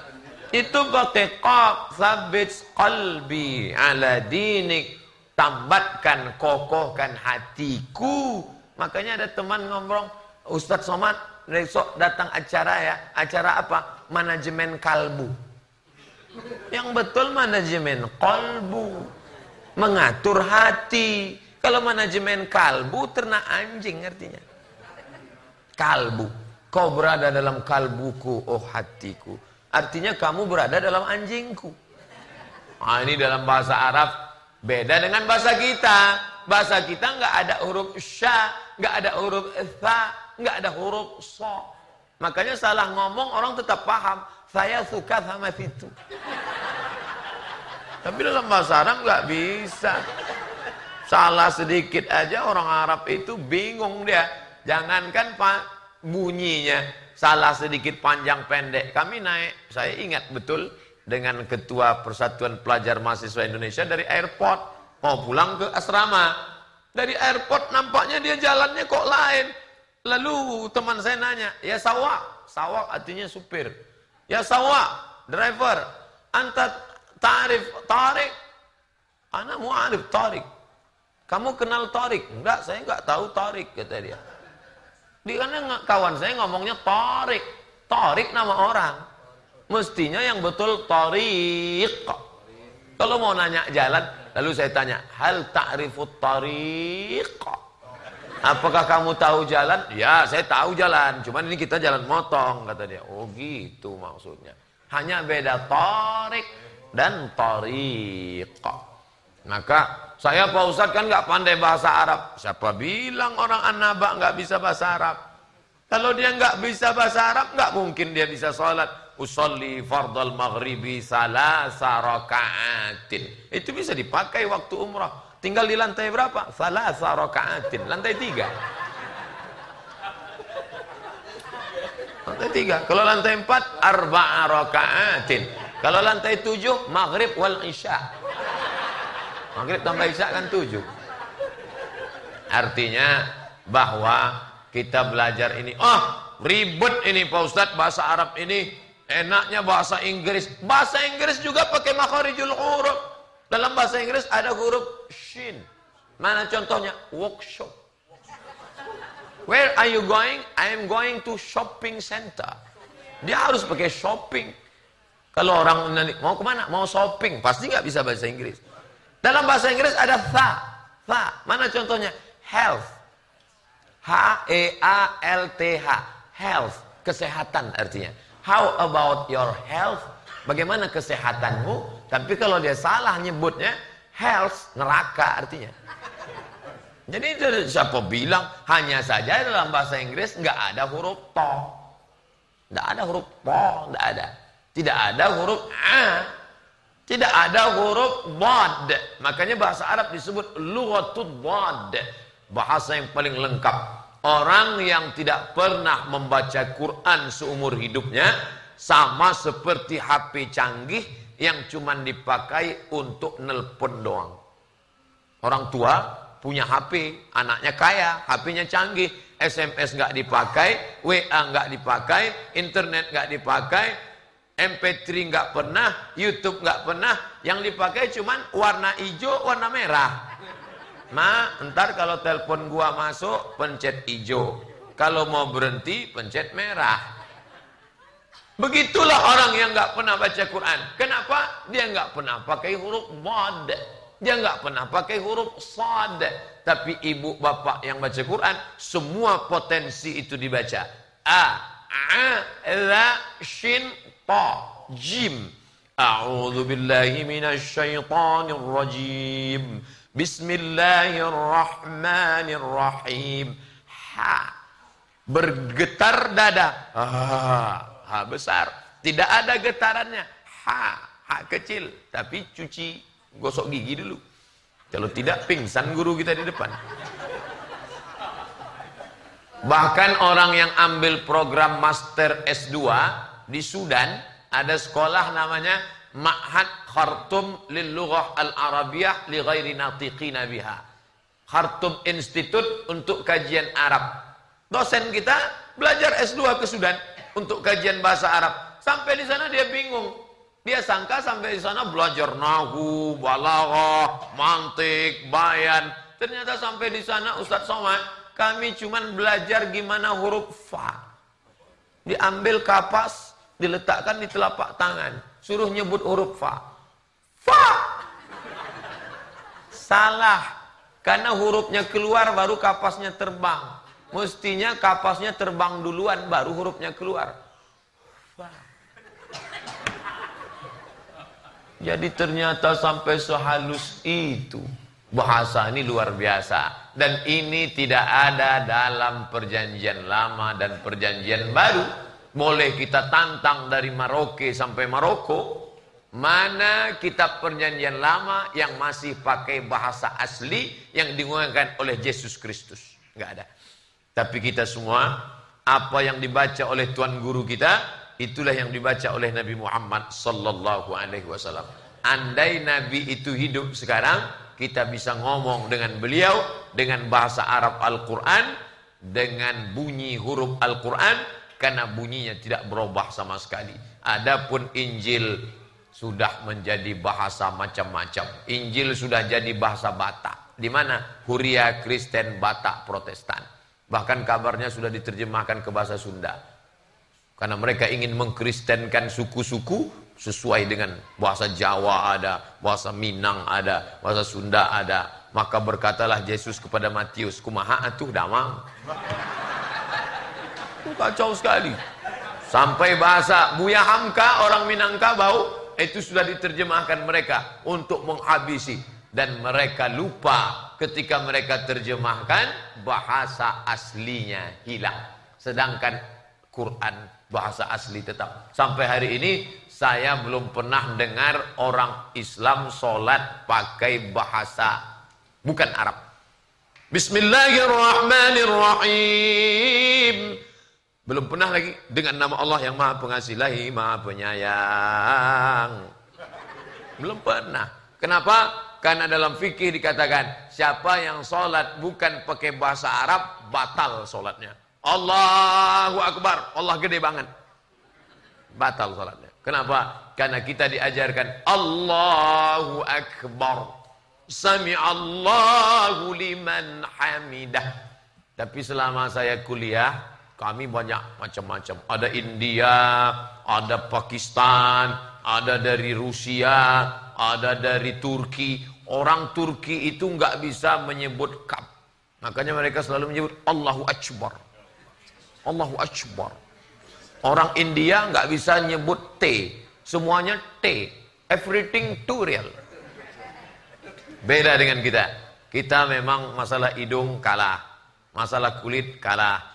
Itu pakai qaf. Sabit kalbi ala dinik. Tambatkan, kokohkan hatiku Makanya ada teman ngomong, Ustadz Somad, besok datang acara ya. Acara apa? Manajemen kalbu. Yang betul manajemen kalbu. Mengatur hati. Kalau manajemen kalbu, ternak anjing artinya. Kalbu. Kau berada dalam kalbuku, oh hatiku. Artinya kamu berada dalam anjingku. Nah, ini dalam bahasa Arab beda dengan bahasa kita. Bahasa kita nggak ada huruf sya, nggak ada huruf tha, nggak ada huruf so. Makanya salah ngomong orang tetap paham. Saya suka sama situ. Tapi dalam bahasa Arab nggak bisa. Salah sedikit aja orang Arab itu bingung dia. Jangankan pak bunyinya salah sedikit panjang pendek. Kami naik, saya ingat betul dengan ketua Persatuan Pelajar Mahasiswa Indonesia dari airport mau pulang ke asrama. Dari airport nampaknya dia jalannya kok lain. Lalu teman saya nanya, ya sawak. Sawak artinya supir. Ya sawak, driver. Anta tarif, tarik. Anak mau arif, tarik. Kamu kenal tarik? Enggak, saya enggak tahu tarik, kata dia. Di karena kawan saya ngomongnya tarik. Tarik nama orang. Mestinya yang betul tarik. Kalau mau nanya jalan, Lalu saya tanya, hal ta'rifut tariq? Apakah kamu tahu jalan? Ya, saya tahu jalan. Cuman ini kita jalan motong, kata dia. Oh gitu maksudnya. Hanya beda tarik dan tariq. Maka saya Pak Ustaz kan nggak pandai bahasa Arab. Siapa bilang orang anaba nggak bisa bahasa Arab? Kalau dia nggak bisa bahasa Arab, nggak mungkin dia bisa sholat usolli fardal maghribi salasa raka'atin. Itu bisa dipakai waktu umrah. Tinggal di lantai berapa? Salasa raka'atin. Lantai tiga. Lantai tiga. Kalau lantai empat, arba'a raka'atin. Kalau lantai tujuh, maghrib wal isya. Maghrib tambah isya kan tujuh. Artinya bahwa kita belajar ini. Oh, ribet ini Pak Ustadz bahasa Arab ini Enaknya bahasa Inggris. Bahasa Inggris juga pakai makharijul huruf. Dalam bahasa Inggris ada huruf shin. Mana contohnya? Workshop. Where are you going? I am going to shopping center. Dia harus pakai shopping. Kalau orang mau ke mana? Mau shopping. Pasti nggak bisa bahasa Inggris. Dalam bahasa Inggris ada tha. Tha. Mana contohnya? Health. H-E-A-L-T-H. Health. Kesehatan artinya. How about your health? Bagaimana kesehatanmu? Tapi kalau dia salah nyebutnya, health, neraka artinya. Jadi siapa bilang hanya saja dalam bahasa Inggris nggak ada huruf to. Nggak ada huruf to, nggak ada. Tidak ada huruf a. Tidak ada huruf bad. Makanya bahasa Arab disebut lughatul bad. Bahasa yang paling lengkap. Orang yang tidak pernah membaca Quran seumur hidupnya sama seperti HP canggih yang cuma dipakai untuk nelpon doang. Orang tua punya HP, anaknya kaya, HP-nya canggih, SMS nggak dipakai, WA nggak dipakai, internet nggak dipakai, MP3 nggak pernah, YouTube nggak pernah, yang dipakai cuman warna hijau, warna merah. Ma, ntar kalau telepon gua masuk, pencet hijau. Kalau mau berhenti, pencet merah. Begitulah orang yang nggak pernah baca Quran. Kenapa? Dia nggak pernah pakai huruf mod. Dia nggak pernah pakai huruf sad. Tapi ibu bapak yang baca Quran, semua potensi itu dibaca. A, A, La, Shin, Ta, Jim. A'udzu billahi minasyaitonir rajim. Bismillahirrahmanirrahim. Ha. Bergetar dada. Ha, ha besar. Tidak ada getarannya. Ha, ha kecil. Tapi cuci gosok gigi dulu. Kalau tidak pingsan guru kita di depan. Bahkan orang yang ambil program Master S2 di Sudan ada sekolah namanya Ma'had Khartum lil Lughah Al-Arabiyah li ghairi natiqina biha. Khartum Institute untuk kajian Arab. Dosen kita belajar S2 ke Sudan untuk kajian bahasa Arab. Sampai di sana dia bingung. Dia sangka sampai di sana belajar nahu, balaghah, mantik, bayan. Ternyata sampai di sana Ustadz Somad, kami cuma belajar gimana huruf fa. Diambil kapas, diletakkan di telapak tangan, suruh nyebut huruf fa. Fa. Salah. Karena hurufnya keluar baru kapasnya terbang. Mestinya kapasnya terbang duluan baru hurufnya keluar. Fa. Jadi ternyata sampai sehalus itu. Bahasa ini luar biasa. Dan ini tidak ada dalam perjanjian lama dan perjanjian baru boleh kita tantang dari Maroke sampai Maroko. Mana kitab perjanjian lama yang masih pakai bahasa asli yang digunakan oleh Yesus Kristus? Enggak ada. Tapi kita semua, apa yang dibaca oleh Tuan Guru kita, itulah yang dibaca oleh Nabi Muhammad Sallallahu Alaihi Wasallam. Andai Nabi itu hidup sekarang, kita bisa ngomong dengan beliau dengan bahasa Arab Al-Quran, dengan bunyi huruf Al-Quran, karena bunyinya tidak berubah sama sekali. Adapun Injil sudah menjadi bahasa macam-macam. Injil sudah jadi bahasa Batak. Di mana? Huria Kristen Batak Protestan. Bahkan kabarnya sudah diterjemahkan ke bahasa Sunda. Karena mereka ingin mengkristenkan suku-suku sesuai dengan bahasa Jawa ada, bahasa Minang ada, bahasa Sunda ada. Maka berkatalah Yesus kepada Matius, kumaha atuh damang. Kacau sekali. Sampai bahasa Buya Hamka orang Minangkabau itu sudah diterjemahkan mereka untuk menghabisi dan mereka lupa ketika mereka terjemahkan bahasa aslinya hilang. Sedangkan Quran bahasa asli tetap. Sampai hari ini saya belum pernah dengar orang Islam sholat pakai bahasa bukan Arab. Bismillahirrahmanirrahim. Belum pernah lagi dengan nama Allah yang maha pengasih lahi, maha penyayang. Belum pernah. Kenapa? Karena dalam fikih dikatakan, siapa yang sholat bukan pakai bahasa Arab, batal sholatnya. Allahu Akbar, Allah gede banget. Batal sholatnya. Kenapa? Karena kita diajarkan Allahu Akbar. Sami Allahu liman hamidah. Tapi selama saya kuliah, kami banyak macam-macam. Ada India, ada Pakistan, ada dari Rusia, ada dari Turki. Orang Turki itu nggak bisa menyebut kap. Makanya mereka selalu menyebut Allahu Akbar. Allahu Akbar. Orang India nggak bisa nyebut T. Semuanya T. Everything to real. Beda dengan kita. Kita memang masalah hidung kalah. Masalah kulit kalah.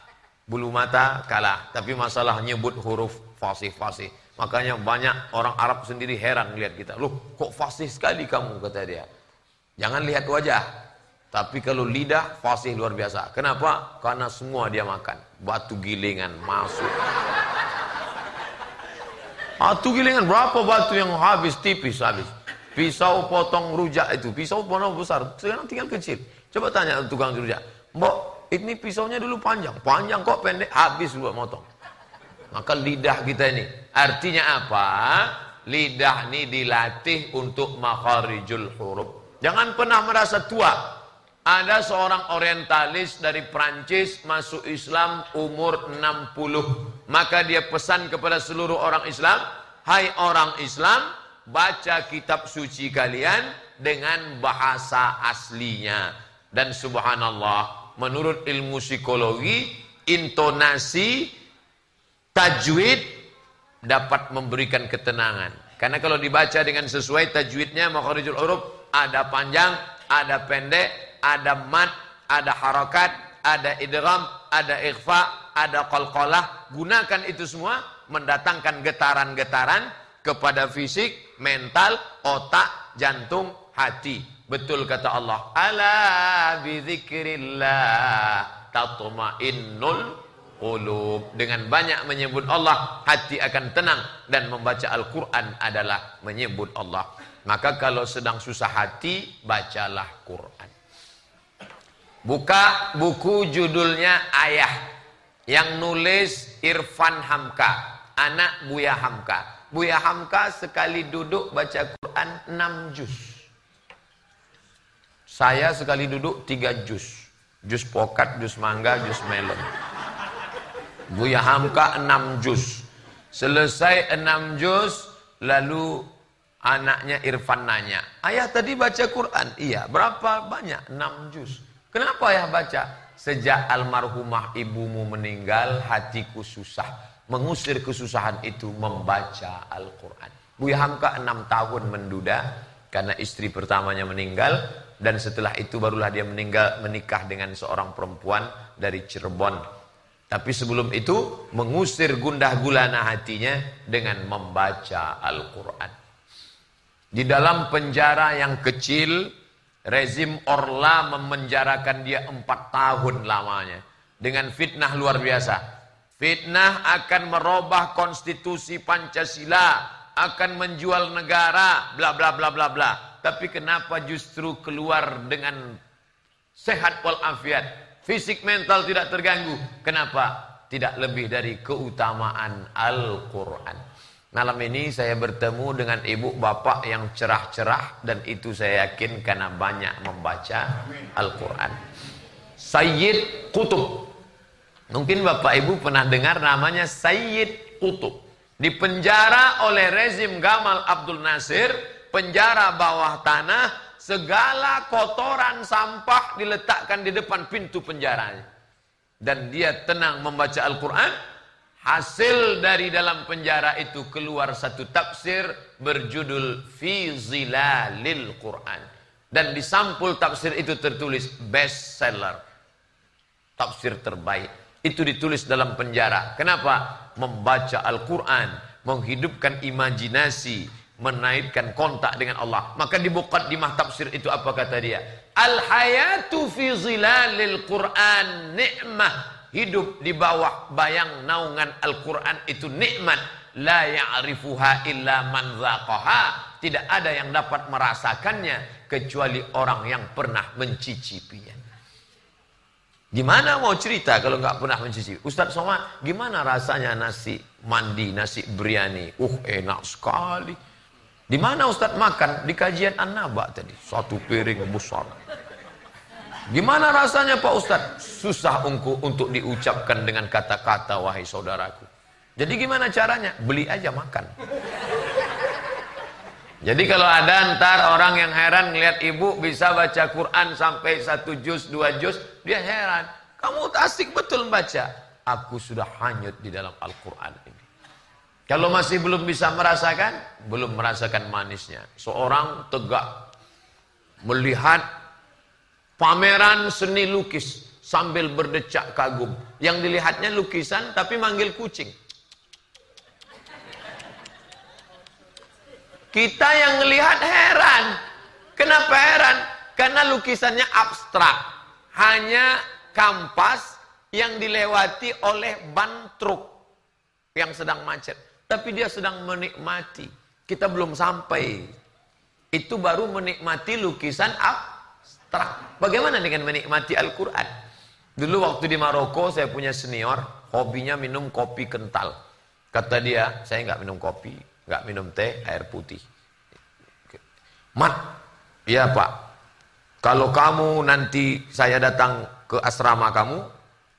Bulu mata kalah. Tapi masalah nyebut huruf fasih-fasih. Makanya banyak orang Arab sendiri heran lihat kita. Loh kok fasih sekali kamu kata dia. Jangan lihat wajah. Tapi kalau lidah fasih luar biasa. Kenapa? Karena semua dia makan. Batu gilingan masuk. Batu gilingan berapa batu yang habis tipis habis. Pisau potong rujak itu, pisau potong besar, sekarang tinggal kecil. Coba tanya tukang rujak, Mbok, ini pisaunya dulu panjang, panjang kok pendek, habis buat motong. Maka lidah kita ini, artinya apa? Lidah ini dilatih untuk makharijul huruf. Jangan pernah merasa tua. Ada seorang orientalis dari Prancis masuk Islam umur 60. Maka dia pesan kepada seluruh orang Islam, "Hai orang Islam, baca kitab suci kalian dengan bahasa aslinya." Dan subhanallah, menurut ilmu psikologi, intonasi tajwid dapat memberikan ketenangan. Karena kalau dibaca dengan sesuai tajwidnya makharijul huruf ada panjang, ada pendek, ada mat, ada harakat, ada idgham, ada ikhfa, ada qalqalah. Gunakan itu semua mendatangkan getaran-getaran kepada fisik, mental, otak, jantung, hati. Betul kata Allah. Ala bizikrillah tatma'innul qulub. Dengan banyak menyebut Allah, hati akan tenang dan membaca Al-Qur'an adalah menyebut Allah. Maka kalau sedang susah hati, bacalah Quran. Buka buku judulnya Ayah. Yang nulis Irfan Hamka. Anak Buya Hamka. Buya Hamka sekali duduk baca Quran 6 juz. Saya sekali duduk 3 juz. Juz pokat, juz mangga, juz melon. Buya Hamka 6 juz. Selesai 6 juz, lalu Anaknya Irfan nanya, ayah tadi baca Quran? Iya, berapa banyak? 6 juz. Kenapa ayah baca? Sejak almarhumah ibumu meninggal, hatiku susah. Mengusir kesusahan itu membaca Al-Quran. Buya Hamka 6 tahun menduda, karena istri pertamanya meninggal, dan setelah itu barulah dia meninggal menikah dengan seorang perempuan dari Cirebon. Tapi sebelum itu, mengusir gundah gulana hatinya dengan membaca Al-Quran. Di dalam penjara yang kecil, rezim Orla memenjarakan dia empat tahun lamanya. Dengan fitnah luar biasa. Fitnah akan merubah konstitusi Pancasila, akan menjual negara, bla bla bla bla bla. Tapi kenapa justru keluar dengan sehat walafiat, fisik mental tidak terganggu? Kenapa? Tidak lebih dari keutamaan Al-Quran. Malam ini saya bertemu dengan ibu bapak yang cerah-cerah dan itu saya yakin karena banyak membaca Al-Quran. Sayyid Qutub. Mungkin bapak ibu pernah dengar namanya Sayyid Qutub. Dipenjara oleh rezim Gamal Abdul Nasir, penjara bawah tanah, segala kotoran sampah diletakkan di depan pintu penjaranya. Dan dia tenang membaca Al-Quran, Hasil dari dalam penjara itu keluar satu tafsir berjudul Fi Zilalil Quran. Dan di sampul tafsir itu tertulis bestseller. Tafsir terbaik. Itu ditulis dalam penjara. Kenapa? Membaca Al-Quran, menghidupkan imajinasi, menaikkan kontak dengan Allah. Maka di di mah tafsir itu apa kata dia? Al-hayatu fi zilalil Quran ni'mah. Hidup di bawah bayang naungan Al-Quran itu nikmat. La ya'rifuha illa man zaqaha. Tidak ada yang dapat merasakannya kecuali orang yang pernah mencicipinya. Gimana mau cerita kalau nggak pernah mencicipi? Ustadz Soma gimana rasanya nasi mandi nasi biryani? Uh enak sekali di mana Ustadz makan di kajian An-Naba tadi satu piring besar Gimana rasanya Pak Ustadz? Susah untuk, untuk diucapkan dengan kata-kata wahai saudaraku. Jadi gimana caranya? Beli aja makan. Jadi kalau ada ntar orang yang heran ngeliat ibu bisa baca Quran sampai satu juz, dua juz, dia heran. Kamu asik betul baca. Aku sudah hanyut di dalam Al-Quran. Kalau masih belum bisa merasakan, belum merasakan manisnya. Seorang tegak melihat pameran seni lukis sambil berdecak kagum. Yang dilihatnya lukisan tapi manggil kucing. Kita yang melihat heran. Kenapa heran? Karena lukisannya abstrak. Hanya kampas yang dilewati oleh ban truk yang sedang macet. Tapi dia sedang menikmati. Kita belum sampai. Itu baru menikmati lukisan abstrak. Bagaimana dengan menikmati Al-Quran? Dulu waktu di Maroko saya punya senior, hobinya minum kopi kental. Kata dia, saya nggak minum kopi nggak minum teh, air putih. Mat, iya pak. Kalau kamu nanti saya datang ke asrama kamu,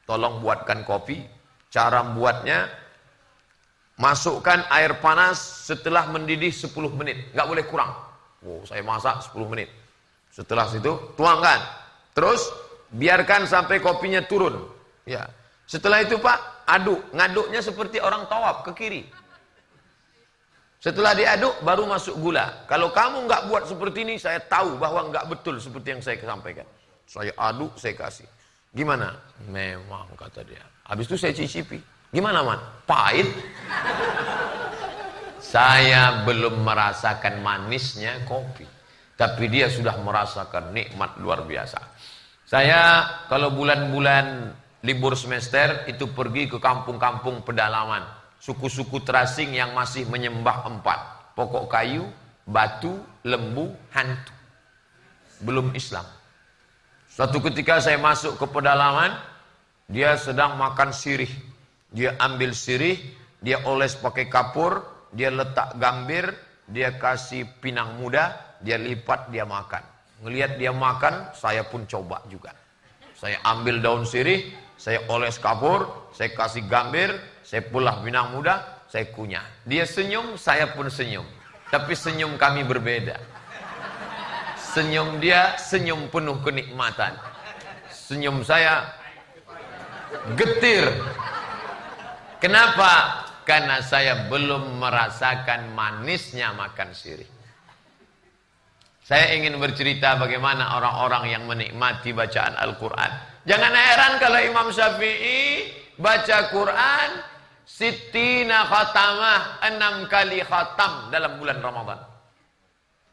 tolong buatkan kopi. Cara buatnya, masukkan air panas setelah mendidih 10 menit. Nggak boleh kurang. Oh, saya masak 10 menit. Setelah situ, tuangkan. Terus, biarkan sampai kopinya turun. Ya. Setelah itu pak, aduk. Ngaduknya seperti orang tawab ke kiri. Setelah diaduk baru masuk gula. Kalau kamu nggak buat seperti ini, saya tahu bahwa nggak betul seperti yang saya sampaikan. Saya aduk, saya kasih. Gimana? Memang kata dia. Habis itu saya cicipi. Gimana man? Pahit. saya belum merasakan manisnya kopi. Tapi dia sudah merasakan nikmat luar biasa. Saya kalau bulan-bulan libur semester itu pergi ke kampung-kampung pedalaman suku-suku terasing yang masih menyembah empat. Pokok kayu, batu, lembu, hantu. Belum Islam. Suatu ketika saya masuk ke pedalaman, dia sedang makan sirih. Dia ambil sirih, dia oles pakai kapur, dia letak gambir, dia kasih pinang muda, dia lipat, dia makan. Ngelihat dia makan, saya pun coba juga. Saya ambil daun sirih, saya oles kapur, saya kasih gambir, saya pulah pinang muda, saya kunyah. Dia senyum, saya pun senyum. Tapi senyum kami berbeda. Senyum dia senyum penuh kenikmatan. Senyum saya getir. Kenapa? Karena saya belum merasakan manisnya makan sirih. Saya ingin bercerita bagaimana orang-orang yang menikmati bacaan Al-Quran. Jangan heran kalau Imam Syafi'i baca Quran Sitina khatamah, enam kali khatam dalam bulan Ramadan.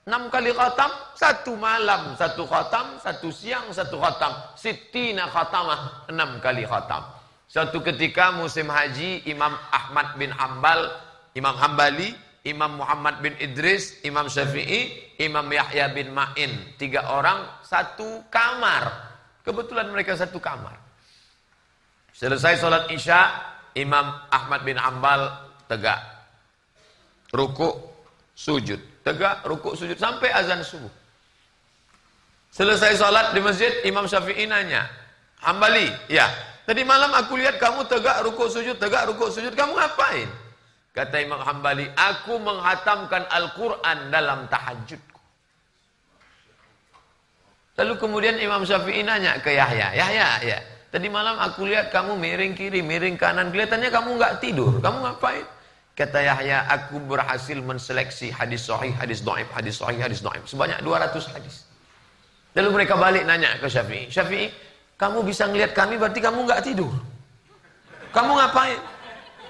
Enam kali khatam, satu malam, satu khatam, satu siang, satu khatam. Sitina khatamah, enam kali khatam. Suatu ketika musim haji, Imam Ahmad bin Hambal, Imam Hambali, Imam Muhammad bin Idris, Imam Syafi'i, Imam Yahya bin Ma'in. Tiga orang, satu kamar. Kebetulan mereka satu kamar. Selesai sholat isya, Imam Ahmad bin Ambal tegak. Ruku, sujud. Tegak, ruku, sujud. Sampai azan subuh. Selesai sholat di masjid, Imam Syafi'i nanya. Hambali, ya. Tadi malam aku lihat kamu tegak, ruku, sujud, tegak, ruku, sujud. Kamu ngapain? Kata Imam Hambali, aku menghatamkan Al-Quran dalam tahajudku. Lalu kemudian Imam Syafi'i nanya ke Yahya, Yahya, ya. Tadi malam aku lihat kamu miring kiri, miring kanan. Kelihatannya kamu nggak tidur. Kamu ngapain? Kata Yahya, aku berhasil menseleksi hadis sahih, hadis dhaif, hadis sahih, hadis dhaif. Sebanyak 200 hadis. Lalu mereka balik nanya ke Syafi'i. Syafi'i, kamu bisa ngelihat kami berarti kamu nggak tidur. Kamu ngapain?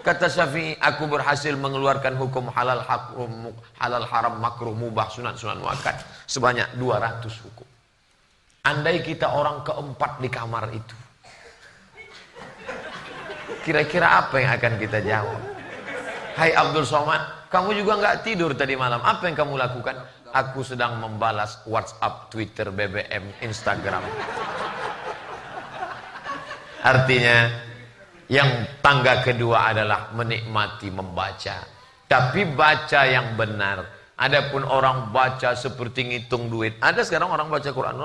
Kata Syafi'i, aku berhasil mengeluarkan hukum halal, haram, halal haram, makruh, mubah, sunat, sunat, muakkad. Sebanyak 200 hukum. Andai kita orang keempat di kamar itu. Kira-kira apa yang akan kita jawab? Hai Abdul Somad, kamu juga nggak tidur tadi malam. Apa yang kamu lakukan? Aku sedang membalas WhatsApp, Twitter, BBM, Instagram. Artinya, yang tangga kedua adalah menikmati membaca. Tapi baca yang benar. Adapun orang baca seperti ngitung duit. Ada sekarang orang baca Quran.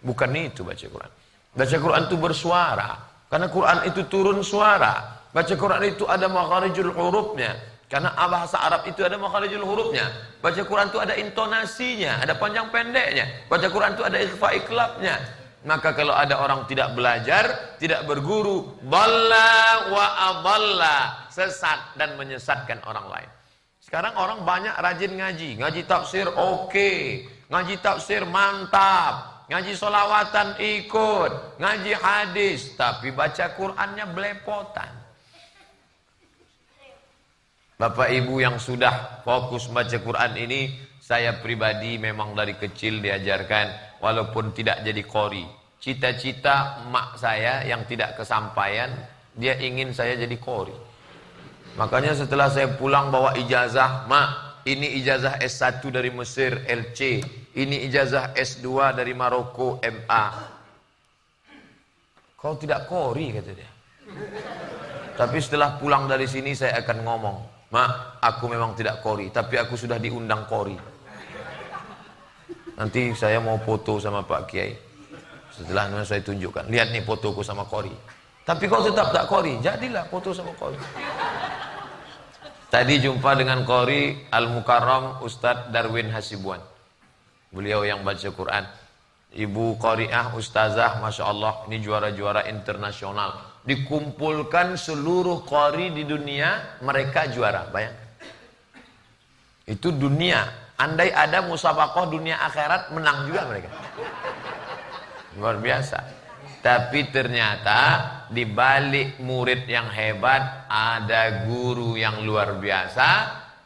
Bukan itu baca Quran. Baca Quran itu bersuara. Karena Quran itu turun suara. Baca Quran itu ada makharijul hurufnya. Karena bahasa Arab itu ada makharijul hurufnya. Baca Quran itu ada intonasinya, ada panjang pendeknya. Baca Quran itu ada ikhfa iklabnya. Maka kalau ada orang tidak belajar, tidak berguru, dhalla wa adalla, sesat dan menyesatkan orang lain. Sekarang orang banyak rajin ngaji, ngaji tafsir oke, okay. ngaji tafsir mantap, ngaji solawatan ikut, ngaji hadis, tapi baca Qurannya belepotan. Bapak Ibu yang sudah fokus baca Quran ini, saya pribadi memang dari kecil diajarkan walaupun tidak jadi kori. Cita-cita emak saya yang tidak kesampaian, dia ingin saya jadi kori. Makanya setelah saya pulang bawa ijazah, mak, ini ijazah S1 dari Mesir, LC. Ini ijazah S2 dari Maroko, MA. Kau tidak kori, kata dia. Tapi setelah pulang dari sini saya akan ngomong, Ma, aku memang tidak kori, tapi aku sudah diundang kori. Nanti saya mau foto sama Pak Kiai. Setelah saya tunjukkan. Lihat nih fotoku sama kori. Tapi kau tetap tak kori, jadilah foto sama kori. Tadi jumpa dengan kori Al-Mukarram Ustadz Darwin Hasibuan. Beliau yang baca Quran. Ibu Qoriah Ustazah Masya Allah ini juara-juara internasional dikumpulkan seluruh kori di dunia, mereka juara. Bayang. Itu dunia. Andai ada musabakoh dunia akhirat, menang juga mereka. Luar biasa. Tapi ternyata di balik murid yang hebat ada guru yang luar biasa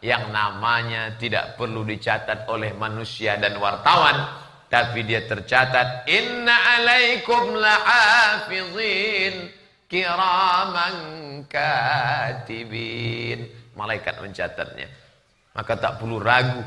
yang namanya tidak perlu dicatat oleh manusia dan wartawan tapi dia tercatat inna alaikum lahafizin kiraman katibin. Malaikat mencatatnya. Maka tak perlu ragu.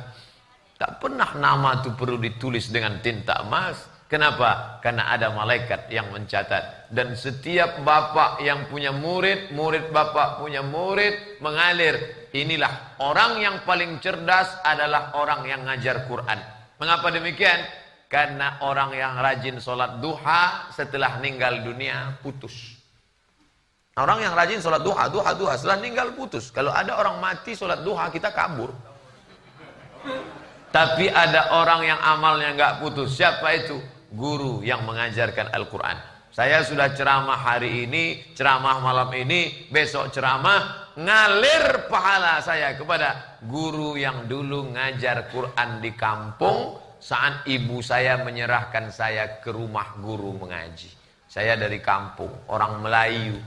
Tak pernah nama itu perlu ditulis dengan tinta emas. Kenapa? Karena ada malaikat yang mencatat. Dan setiap bapak yang punya murid, murid bapak punya murid, mengalir. Inilah orang yang paling cerdas adalah orang yang ngajar Quran. Mengapa demikian? Karena orang yang rajin sholat duha setelah meninggal dunia putus. Orang yang rajin sholat duha, duha, duha, setelah meninggal putus. Kalau ada orang mati sholat duha, kita kabur. Tapi ada orang yang amalnya nggak putus. Siapa itu? Guru yang mengajarkan Al-Quran. Saya sudah ceramah hari ini, ceramah malam ini, besok ceramah, ngalir pahala saya kepada guru yang dulu ngajar Quran di kampung saat ibu saya menyerahkan saya ke rumah guru mengaji. Saya dari kampung, orang Melayu,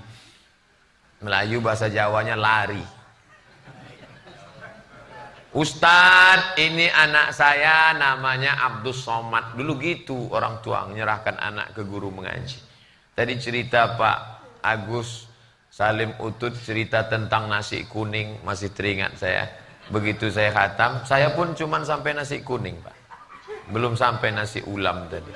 Melayu bahasa Jawanya lari. Ustadz, ini anak saya namanya Abdus Somad. Dulu gitu orang tua menyerahkan anak ke guru mengaji. Tadi cerita Pak Agus Salim Utut cerita tentang nasi kuning masih teringat saya. Begitu saya khatam, saya pun cuma sampai nasi kuning Pak. Belum sampai nasi ulam tadi.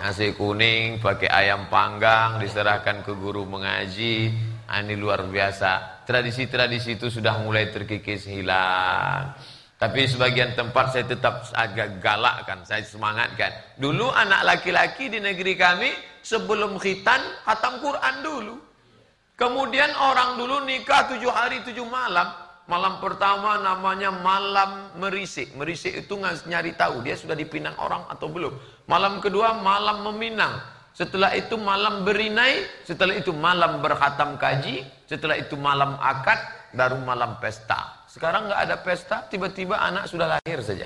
Nasi kuning pakai ayam panggang diserahkan ke guru mengaji. Ah, ini luar biasa. Tradisi-tradisi itu sudah mulai terkikis hilang. Tapi sebagian tempat saya tetap agak galakkan, saya semangatkan. Dulu anak laki-laki di negeri kami sebelum khitan hatam Quran dulu. Kemudian orang dulu nikah tujuh hari tujuh malam. Malam pertama namanya malam merisik. Merisik itu nyari tahu dia sudah dipinang orang atau belum. Malam kedua malam meminang. Setelah itu malam berinai. Setelah itu malam berhatam kaji. Setelah itu malam akad. Baru malam pesta. Sekarang nggak ada pesta. Tiba-tiba anak sudah lahir saja.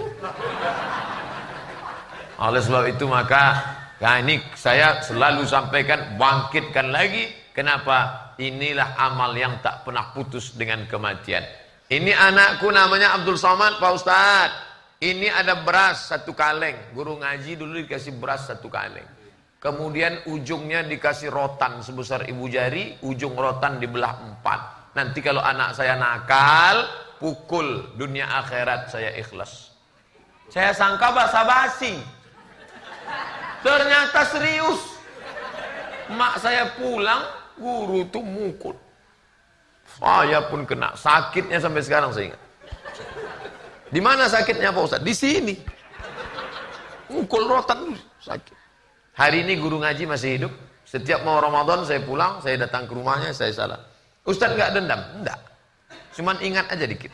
Oleh sebab itu maka. Nah ini saya selalu sampaikan. Bangkitkan lagi. Kenapa? Inilah amal yang tak pernah putus dengan kematian. Ini anakku namanya Abdul Somad Pak Ustadz. Ini ada beras satu kaleng. Guru ngaji dulu dikasih beras satu kaleng. Kemudian ujungnya dikasih rotan sebesar ibu jari. Ujung rotan dibelah empat. Nanti kalau anak saya nakal, pukul dunia akhirat saya ikhlas. Saya sangka bahasa basi. Ternyata serius. Mak saya pulang, guru tuh mukul. Saya pun kena. Sakitnya sampai sekarang saya ingat. Di mana sakitnya Pak Ustaz? Di sini. Mukul rotan sakit. Hari ini guru ngaji masih hidup. Setiap mau Ramadan saya pulang, saya datang ke rumahnya, saya salah. Ustaz nggak dendam? Enggak. cuman ingat aja dikit.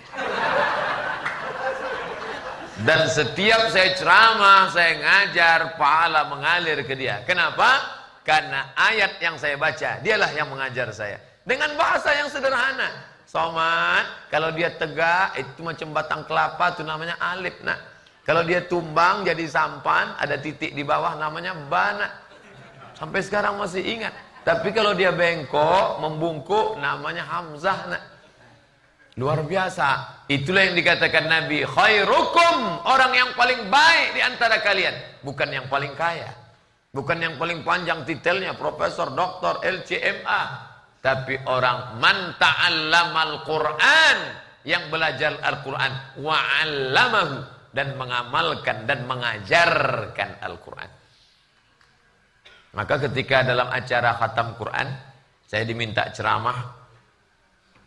Dan setiap saya ceramah, saya ngajar, pahala mengalir ke dia. Kenapa? Karena ayat yang saya baca, dialah yang mengajar saya. Dengan bahasa yang sederhana. Somat, kalau dia tegak, itu macam batang kelapa, itu namanya alif. Nah, kalau dia tumbang jadi sampan, ada titik di bawah, namanya bana. Sampai sekarang masih ingat. Tapi kalau dia bengkok, membungkuk, namanya hamzah. Nah. Luar biasa. Itulah yang dikatakan Nabi, khairukum, orang yang paling baik di antara kalian, bukan yang paling kaya. Bukan yang paling panjang titelnya, profesor, doktor, LCMA, tapi orang man ta'allamal Qur'an, yang belajar Al-Qur'an wa 'allamahu dan mengamalkan dan mengajarkan Al-Qur'an. Maka ketika dalam acara khatam Quran, saya diminta ceramah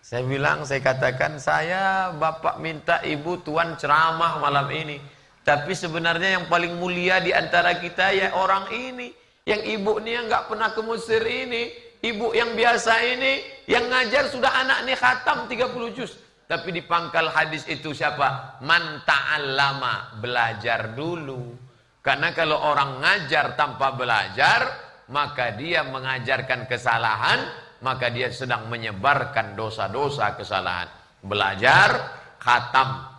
saya bilang, saya katakan, saya bapak minta ibu tuan ceramah malam ini. Tapi sebenarnya yang paling mulia di antara kita ya orang ini. Yang ibu ini yang nggak pernah ke Mesir ini. Ibu yang biasa ini, yang ngajar sudah anak nih khatam 30 juz. Tapi di pangkal hadis itu siapa? Man ta'allama, belajar dulu. Karena kalau orang ngajar tanpa belajar, maka dia mengajarkan kesalahan, maka dia sedang menyebarkan dosa-dosa kesalahan. Belajar, khatam.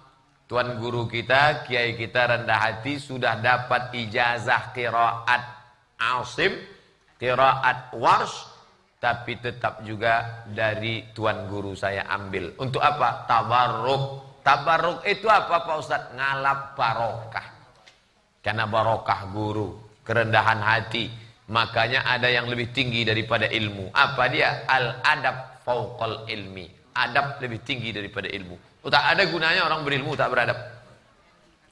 Tuan guru kita, kiai kita rendah hati sudah dapat ijazah kiraat asim, kiraat wars, tapi tetap juga dari tuan guru saya ambil. Untuk apa? Tabarruk. Tabarruk itu apa Pak Ustaz? Ngalap barokah. Karena barokah guru, kerendahan hati, Makanya ada yang lebih tinggi daripada ilmu. Apa dia? Al-adab fauqal ilmi. Adab lebih tinggi daripada ilmu. Oh, tak ada gunanya orang berilmu tak beradab.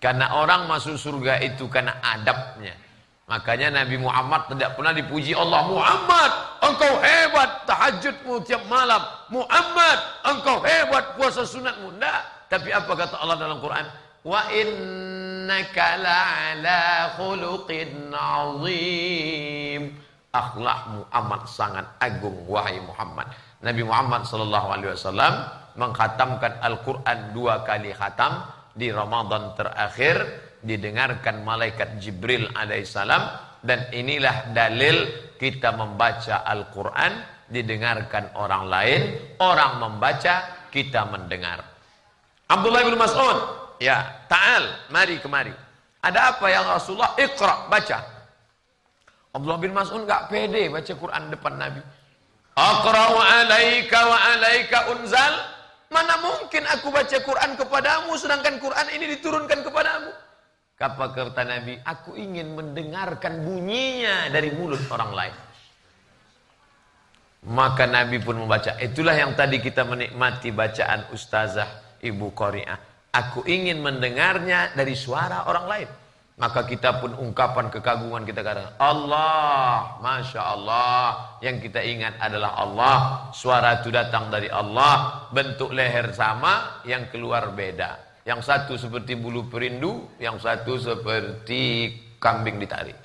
Karena orang masuk surga itu karena adabnya. Makanya Nabi Muhammad tidak pernah dipuji Allah. Muhammad, engkau hebat tahajudmu tiap malam. Muhammad, engkau hebat puasa sunatmu. Tidak. Tapi apa kata Allah dalam Quran? Wa in innaka la'ala khuluqin azim akhlakmu amat sangat agung wahai Muhammad Nabi Muhammad sallallahu alaihi wasallam mengkhatamkan Al-Qur'an dua kali khatam di Ramadan terakhir didengarkan malaikat Jibril alaihissalam dan inilah dalil kita membaca Al-Qur'an didengarkan orang lain orang membaca kita mendengar Abdullah bin Mas'ud Ya, ta'al, mari kemari. Ada apa ya Rasulullah? Iqra, baca. Abdullah bin Mas'ud enggak pede baca Quran depan Nabi. Aqra'u alaika wa alaika unzal. Mana mungkin aku baca Quran kepadamu sedangkan Quran ini diturunkan kepadamu? Apa kata Nabi? Aku ingin mendengarkan bunyinya dari mulut orang lain. Maka Nabi pun membaca. Itulah yang tadi kita menikmati bacaan Ustazah Ibu Qori'ah. Aku ingin mendengarnya dari suara orang lain. Maka kita pun ungkapan kekaguman kita katakan Allah, Masya Allah Yang kita ingat adalah Allah Suara itu datang dari Allah Bentuk leher sama Yang keluar beda Yang satu seperti bulu perindu Yang satu seperti kambing ditarik.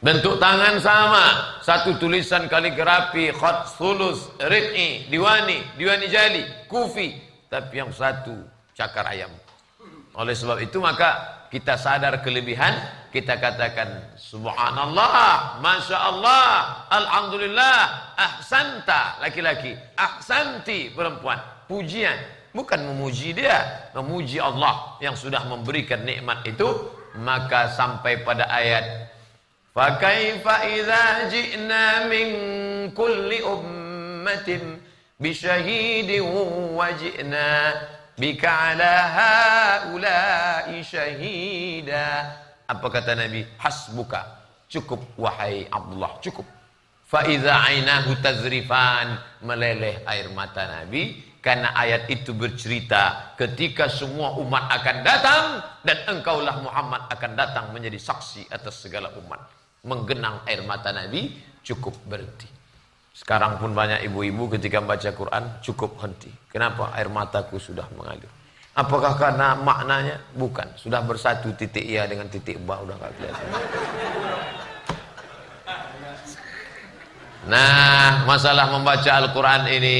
Bentuk tangan sama. Satu tulisan kaligrafi Khat sulus, rit'i, diwani Diwani jali, kufi. Tapi yang satu cakar ayam. Oleh sebab itu maka kita sadar kelebihan, kita katakan subhanallah, masya Allah, alhamdulillah, ahsanta. Laki-laki, ahsanti perempuan. Pujian, bukan memuji dia, memuji Allah yang sudah memberikan nikmat itu, maka sampai pada ayat Fakaifa idza ji'na min kulli ummatin بشهيد وجئنا بك على هؤلاء شهيدا apa kata Nabi hasbuka cukup wahai Abdullah cukup faiza ainahu tazrifan meleleh air mata Nabi karena ayat itu bercerita ketika semua umat akan datang dan engkaulah Muhammad akan datang menjadi saksi atas segala umat menggenang air mata Nabi cukup berhenti sekarang pun banyak ibu-ibu ketika membaca Quran cukup henti. Kenapa? Air mataku sudah mengalir. Apakah karena maknanya? Bukan. Sudah bersatu titik iya dengan titik ba udah gak kelihatan. Nah, masalah membaca Al-Quran ini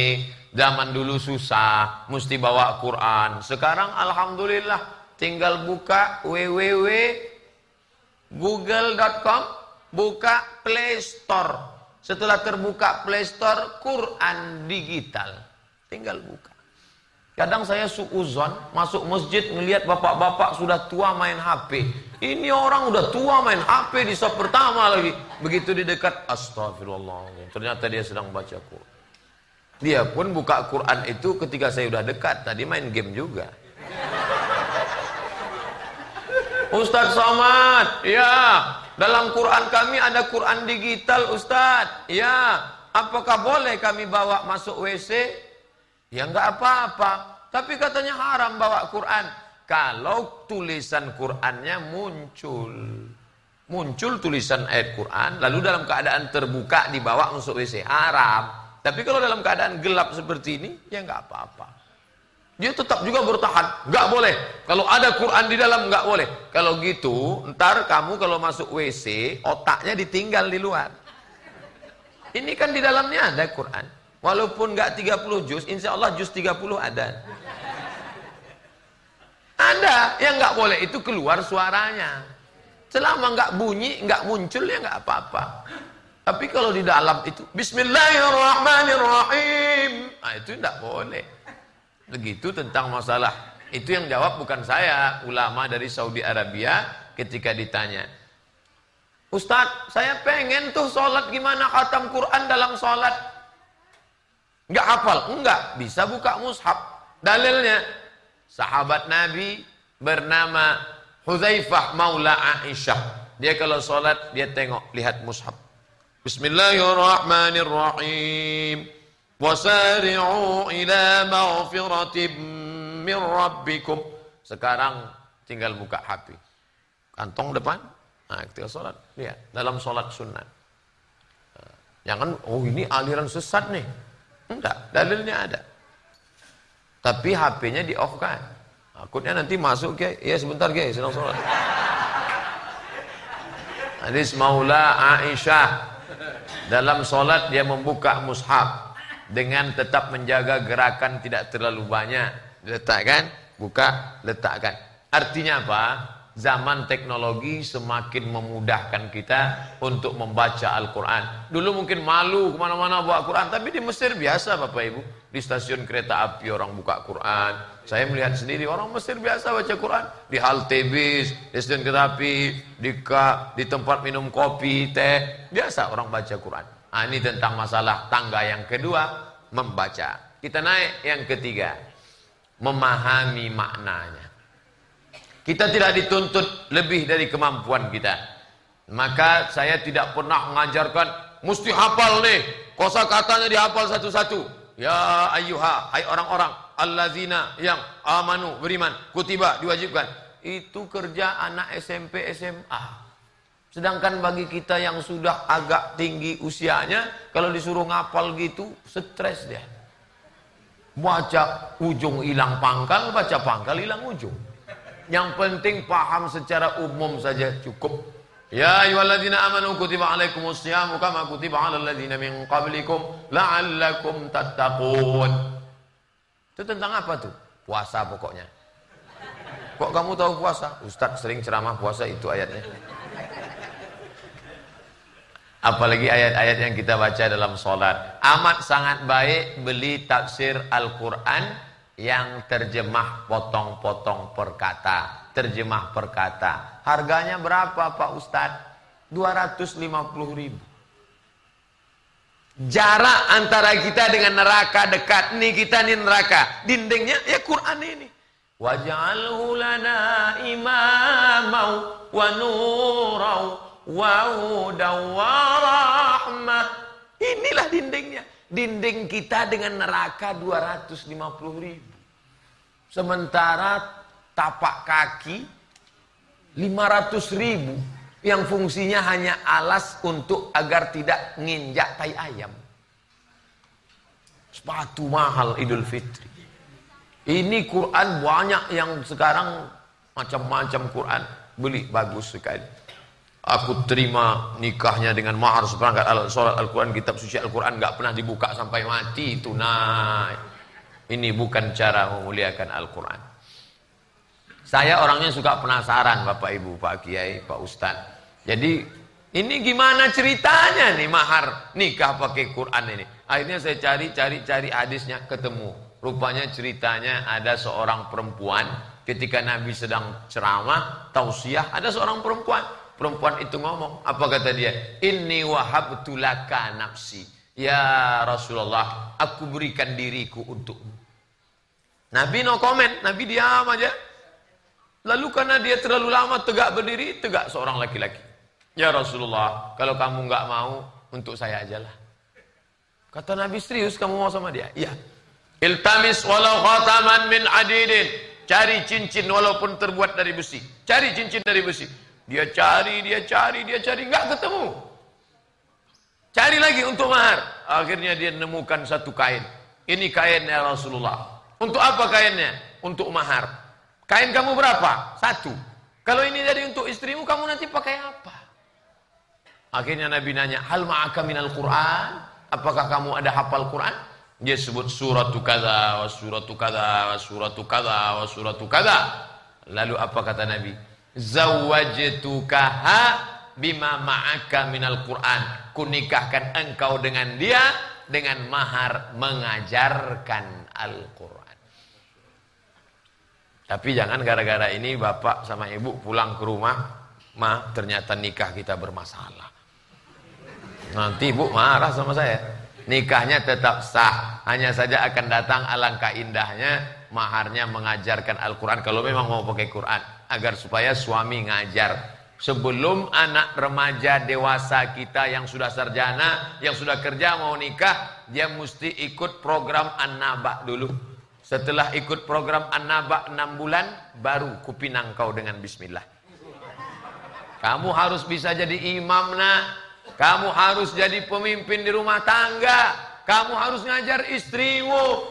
Zaman dulu susah, mesti bawa Quran. Sekarang alhamdulillah tinggal buka www.google.com, buka Play Store. Setelah terbuka Play Store, Quran digital. Tinggal buka. Kadang saya suuzon masuk masjid ngelihat bapak-bapak sudah tua main HP. Ini orang udah tua main HP di sop pertama lagi. Begitu di dekat astagfirullah. Ternyata dia sedang baca Quran. Dia pun buka Quran itu ketika saya udah dekat. Tadi main game juga. Ustadz Somad, ya, dalam Quran kami ada Quran digital Ustadz. Ya, apakah boleh kami bawa masuk WC? Ya enggak apa-apa. Tapi katanya haram bawa Quran. Kalau tulisan Qurannya muncul. Muncul tulisan ayat Quran. Lalu dalam keadaan terbuka dibawa masuk WC. Haram. Tapi kalau dalam keadaan gelap seperti ini. Ya enggak apa-apa. Dia tetap juga bertahan. Enggak boleh. Kalau ada Quran di dalam enggak boleh. Kalau gitu, ntar kamu kalau masuk WC, otaknya ditinggal di luar. Ini kan di dalamnya ada Quran. Walaupun nggak 30 juz, insya Allah juz 30 ada. Ada yang nggak boleh itu keluar suaranya. Selama nggak bunyi, nggak muncul ya nggak apa-apa. Tapi kalau di dalam itu Bismillahirrahmanirrahim, nah, itu nggak boleh. Begitu tentang masalah. Itu yang jawab bukan saya, ulama dari Saudi Arabia ketika ditanya. Ustadz, saya pengen tuh sholat gimana khatam Quran dalam sholat. Enggak hafal? Enggak. Bisa buka mushaf. Dalilnya, sahabat Nabi bernama Hudzaifah Maula Aisyah. Dia kalau sholat, dia tengok, lihat mushaf. Bismillahirrahmanirrahim. Wasari'u ila maghfiratim min rabbikum. Sekarang tinggal buka HP. Kantong depan. Nah, ketika sholat, lihat. Dalam sholat sunnah. Jangan, oh ini aliran sesat nih. Enggak, dalilnya ada. Tapi HP-nya di off kan. Akutnya nanti masuk ke, ya sebentar ke, sedang sholat. Hadis Maula Aisyah dalam sholat dia membuka mushaf dengan tetap menjaga gerakan tidak terlalu banyak. Letakkan, buka, letakkan. Artinya apa? Zaman teknologi semakin memudahkan kita untuk membaca Al-Quran. Dulu mungkin malu ke mana-mana bawa Quran, tapi di Mesir biasa Bapak Ibu. Di stasiun kereta api orang buka Quran. Saya melihat sendiri orang Mesir biasa baca Quran. Di halte bis, di stasiun kereta api, di, di tempat minum kopi, teh. Biasa orang baca Quran. Nah, ini tentang masalah tangga yang kedua, membaca. Kita naik yang ketiga, memahami maknanya. Kita tidak dituntut lebih dari kemampuan kita. Maka saya tidak pernah mengajarkan mesti hafal nih. Kosa katanya dihafal satu-satu. Ya ayyuha, hai orang-orang allazina yang amanu beriman, kutiba diwajibkan. Itu kerja anak SMP SMA. Sedangkan bagi kita yang sudah agak tinggi usianya, kalau disuruh ngapal gitu, stres dia. Baca ujung hilang pangkal, baca pangkal hilang ujung. Yang penting paham secara umum saja cukup. Ya ayyuhalladzina amanu kutiba alaikumus syiamu kama kutiba alal ladzina min qablikum la'allakum tattaqun. Itu tentang apa tuh? Puasa pokoknya. Kok kamu tahu puasa? Ustaz sering ceramah puasa itu ayatnya. Apalagi ayat-ayat yang kita baca dalam sholat. Amat sangat baik beli tafsir Al-Quran yang terjemah potong-potong perkata, terjemah perkata. Harganya berapa Pak Ustadz? 250 ribu. Jarak antara kita dengan neraka dekat. Nih kita nih neraka. Dindingnya ya Quran ini. Waj'alhu lana imamau wa nurau wa wa rahmah. Inilah dindingnya. Dinding kita dengan neraka 250 ribu. Sementara tapak kaki 500 ribu yang fungsinya hanya alas untuk agar tidak nginjak tai ayam. Sepatu mahal Idul Fitri. Ini Quran banyak yang sekarang macam-macam Quran beli bagus sekali. Aku terima nikahnya dengan mahar seperangkat alat sholat Al-Quran, kitab suci Al-Quran, nggak pernah dibuka sampai mati, itu naik. Ini bukan cara memuliakan Al-Quran. Saya orangnya suka penasaran Bapak Ibu, Pak Kiai, Pak Ustadz. Jadi ini gimana ceritanya nih mahar nikah pakai Quran ini. Akhirnya saya cari, cari, cari hadisnya ketemu. Rupanya ceritanya ada seorang perempuan ketika Nabi sedang ceramah, tausiah, ada seorang perempuan. Perempuan itu ngomong, apa kata dia? Inni wahabtulaka nafsi. Ya Rasulullah, aku berikan diriku untukmu. Nabi no comment, Nabi diam aja. Lalu karena dia terlalu lama tegak berdiri, tegak seorang laki-laki. Ya Rasulullah, kalau kamu nggak mau, untuk saya aja lah. Kata Nabi serius kamu mau sama dia? Iya. Iltamis walau khataman min adidin. Cari cincin walaupun terbuat dari besi. Cari cincin dari besi. Dia cari, dia cari, dia cari, nggak ketemu. Cari lagi untuk mahar. Akhirnya dia menemukan satu kain. Ini kainnya Rasulullah. Untuk apa kainnya? Untuk mahar. Kain kamu berapa? Satu. Kalau ini jadi untuk istrimu, kamu nanti pakai apa? Akhirnya Nabi nanya, hal ma'aka minal Quran? Apakah kamu ada hafal Quran? Dia sebut suratu kada, wa suratu kada, wa suratu kada, wa kada. Lalu apa kata Nabi? Zawajtukaha bima ma'aka minal Quran. Kunikahkan engkau dengan dia dengan mahar mengajarkan Al-Quran. Tapi jangan gara-gara ini bapak sama ibu pulang ke rumah, ma ternyata nikah kita bermasalah. Nanti ibu marah sama saya. Nikahnya tetap sah, hanya saja akan datang alangkah indahnya maharnya mengajarkan Al-Quran kalau memang mau pakai Quran agar supaya suami ngajar sebelum anak remaja dewasa kita yang sudah sarjana yang sudah kerja mau nikah dia mesti ikut program an-naba dulu setelah ikut program An-Naba 6 bulan, baru kupinang kau dengan bismillah. Kamu harus bisa jadi imam nak. Kamu harus jadi pemimpin di rumah tangga. Kamu harus ngajar istrimu.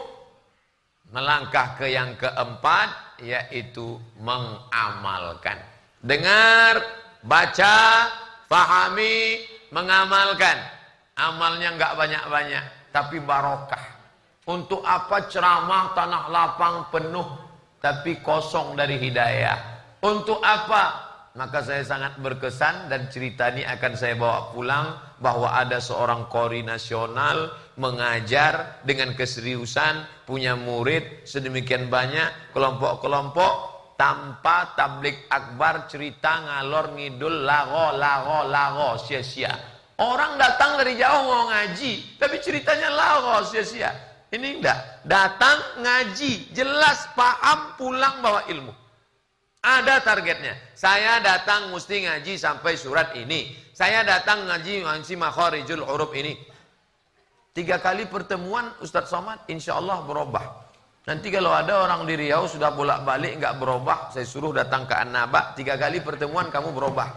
Melangkah ke yang keempat, yaitu mengamalkan. Dengar, baca, pahami, mengamalkan. Amalnya nggak banyak-banyak, tapi barokah. Untuk apa ceramah tanah lapang penuh tapi kosong dari hidayah? Untuk apa? Maka saya sangat berkesan dan cerita ini akan saya bawa pulang bahwa ada seorang kori nasional mengajar dengan keseriusan, punya murid sedemikian banyak, kelompok-kelompok tanpa tablik akbar cerita ngalor ngidul lago lago lago sia-sia. Orang datang dari jauh mau ngaji, tapi ceritanya lago sia-sia. Ini enggak. Datang ngaji, jelas paham, pulang bawa ilmu. Ada targetnya. Saya datang mesti ngaji sampai surat ini. Saya datang ngaji ngaji makharijul huruf ini. Tiga kali pertemuan Ustadz Somad insya Allah berubah. Nanti kalau ada orang di Riau sudah bolak-balik nggak berubah, saya suruh datang ke An-Naba, tiga kali pertemuan kamu berubah.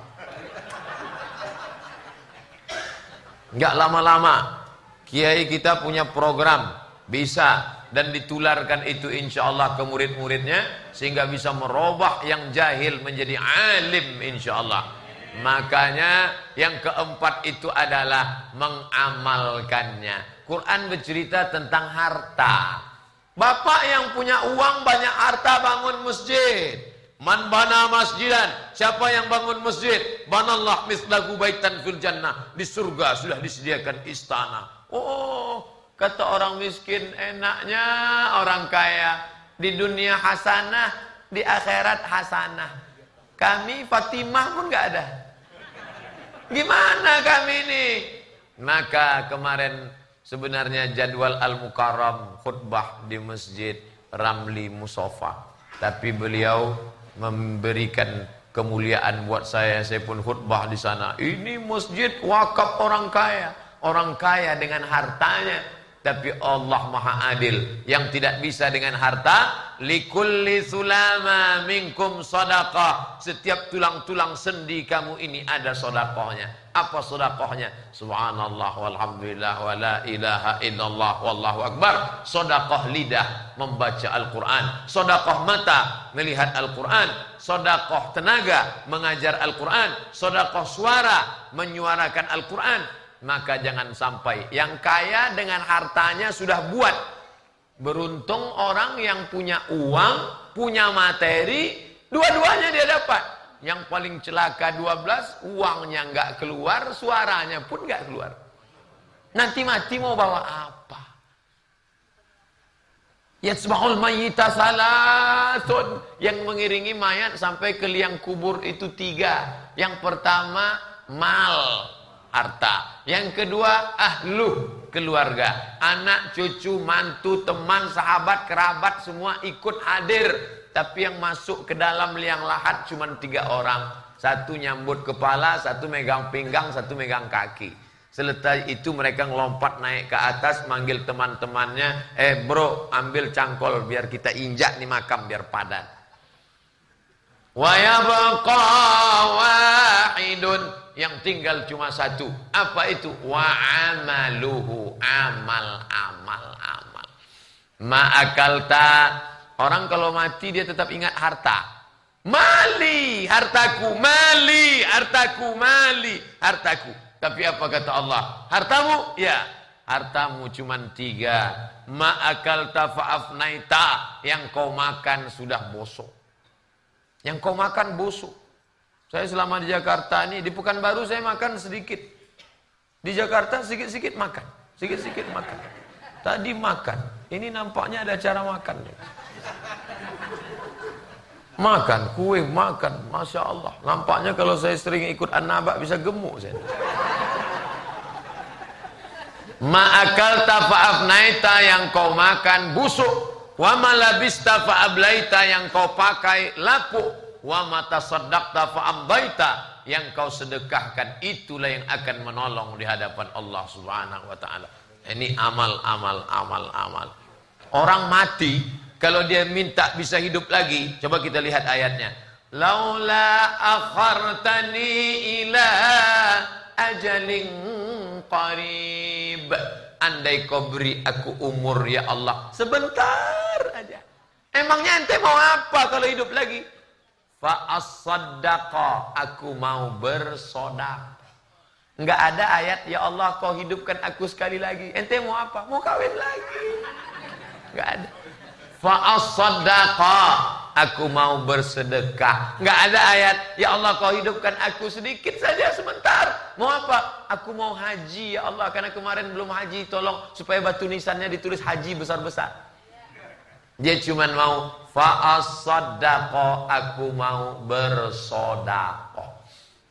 Nggak lama-lama. Kiai kita punya program bisa. Dan ditularkan itu insya Allah ke murid-muridnya sehingga bisa merubah yang jahil menjadi alim insya Allah makanya yang keempat itu adalah mengamalkannya. Quran bercerita tentang harta. Bapak yang punya uang banyak harta bangun masjid. Man bana masjidan. Siapa yang bangun masjid? Banallah mislahu baitan fil jannah. Di surga sudah disediakan istana. Oh Kata orang miskin enaknya orang kaya. Di dunia hasanah, di akhirat hasanah. Kami Fatimah pun gak ada. Gimana kami ini? Maka kemarin sebenarnya jadwal Al-Mukarram khutbah di Masjid Ramli Musofa. Tapi beliau memberikan kemuliaan buat saya. Saya pun khutbah di sana. Ini masjid wakaf orang kaya. Orang kaya dengan hartanya tapi Allah Maha Adil yang tidak bisa dengan harta. Likulli sulama minkum sadaqah setiap tulang-tulang sendi kamu ini ada sedekahnya apa sedekahnya subhanallah walhamdulillah wala ilaha illallah wallahu akbar. Sedekah lidah membaca Al-Qur'an. Sedekah mata melihat Al-Qur'an. Sedekah tenaga mengajar Al-Qur'an. Sedekah suara menyuarakan Al-Qur'an maka jangan sampai yang kaya dengan hartanya sudah buat Beruntung orang yang punya uang, punya materi, dua-duanya dia dapat. Yang paling celaka 12, uangnya nggak keluar, suaranya pun nggak keluar. Nanti mati mau bawa apa? Yatsbahul mayyita salasun. Yang mengiringi mayat sampai ke liang kubur itu tiga. Yang pertama, mal, harta. Yang kedua, ahlu, keluarga, anak, cucu, mantu, teman, sahabat, kerabat semua ikut hadir. Tapi yang masuk ke dalam liang lahat cuma tiga orang. Satu nyambut kepala, satu megang pinggang, satu megang kaki. Selesai itu mereka ngelompat naik ke atas manggil teman-temannya, eh bro ambil cangkol biar kita injak nih makam biar padat. Wa yabqa yang tinggal cuma satu. Apa itu? Wa amaluhu amal amal amal. Ma'akalta orang kalau mati dia tetap ingat harta. Mali hartaku, mali hartaku, mali hartaku. Tapi apa kata Allah? Hartamu? Ya, hartamu cuma tiga. Ma'akalta fa'afnaita. Yang kau makan sudah bosok. Yang kau makan busuk. Saya selama di Jakarta ini, di Pekanbaru saya makan sedikit. Di Jakarta sedikit-sedikit makan. Sedikit-sedikit makan. Tadi makan. Ini nampaknya ada cara makan. Makan, kue makan. Masya Allah. Nampaknya kalau saya sering ikut an-nabak bisa gemuk saya. Ma'akal tafa'afnaita yang kau makan busuk. Wa malabista fa'ablaita yang kau pakai lapuk wa mata saddaqta fa ambaita yang kau sedekahkan itulah yang akan menolong di hadapan Allah Subhanahu wa taala. Ini amal amal amal amal. Orang mati kalau dia minta bisa hidup lagi, coba kita lihat ayatnya. Laula akhartani ila ajalin qarib. Andai kau beri aku umur ya Allah sebentar aja. Emangnya ente mau apa kalau hidup lagi? Fa'asaddaqa. Aku mau bersodak. Enggak ada ayat, ya Allah kau hidupkan aku sekali lagi. Ente mau apa? Mau kawin lagi. Enggak ada. Fa'asaddaqa. Aku mau bersedekah. Enggak ada ayat, ya Allah kau hidupkan aku sedikit saja sebentar. Mau apa? Aku mau haji ya Allah. Karena kemarin belum haji. Tolong supaya batu nisannya ditulis haji besar-besar. Dia cuma mau fa'asaddaqo aku mau bersodako.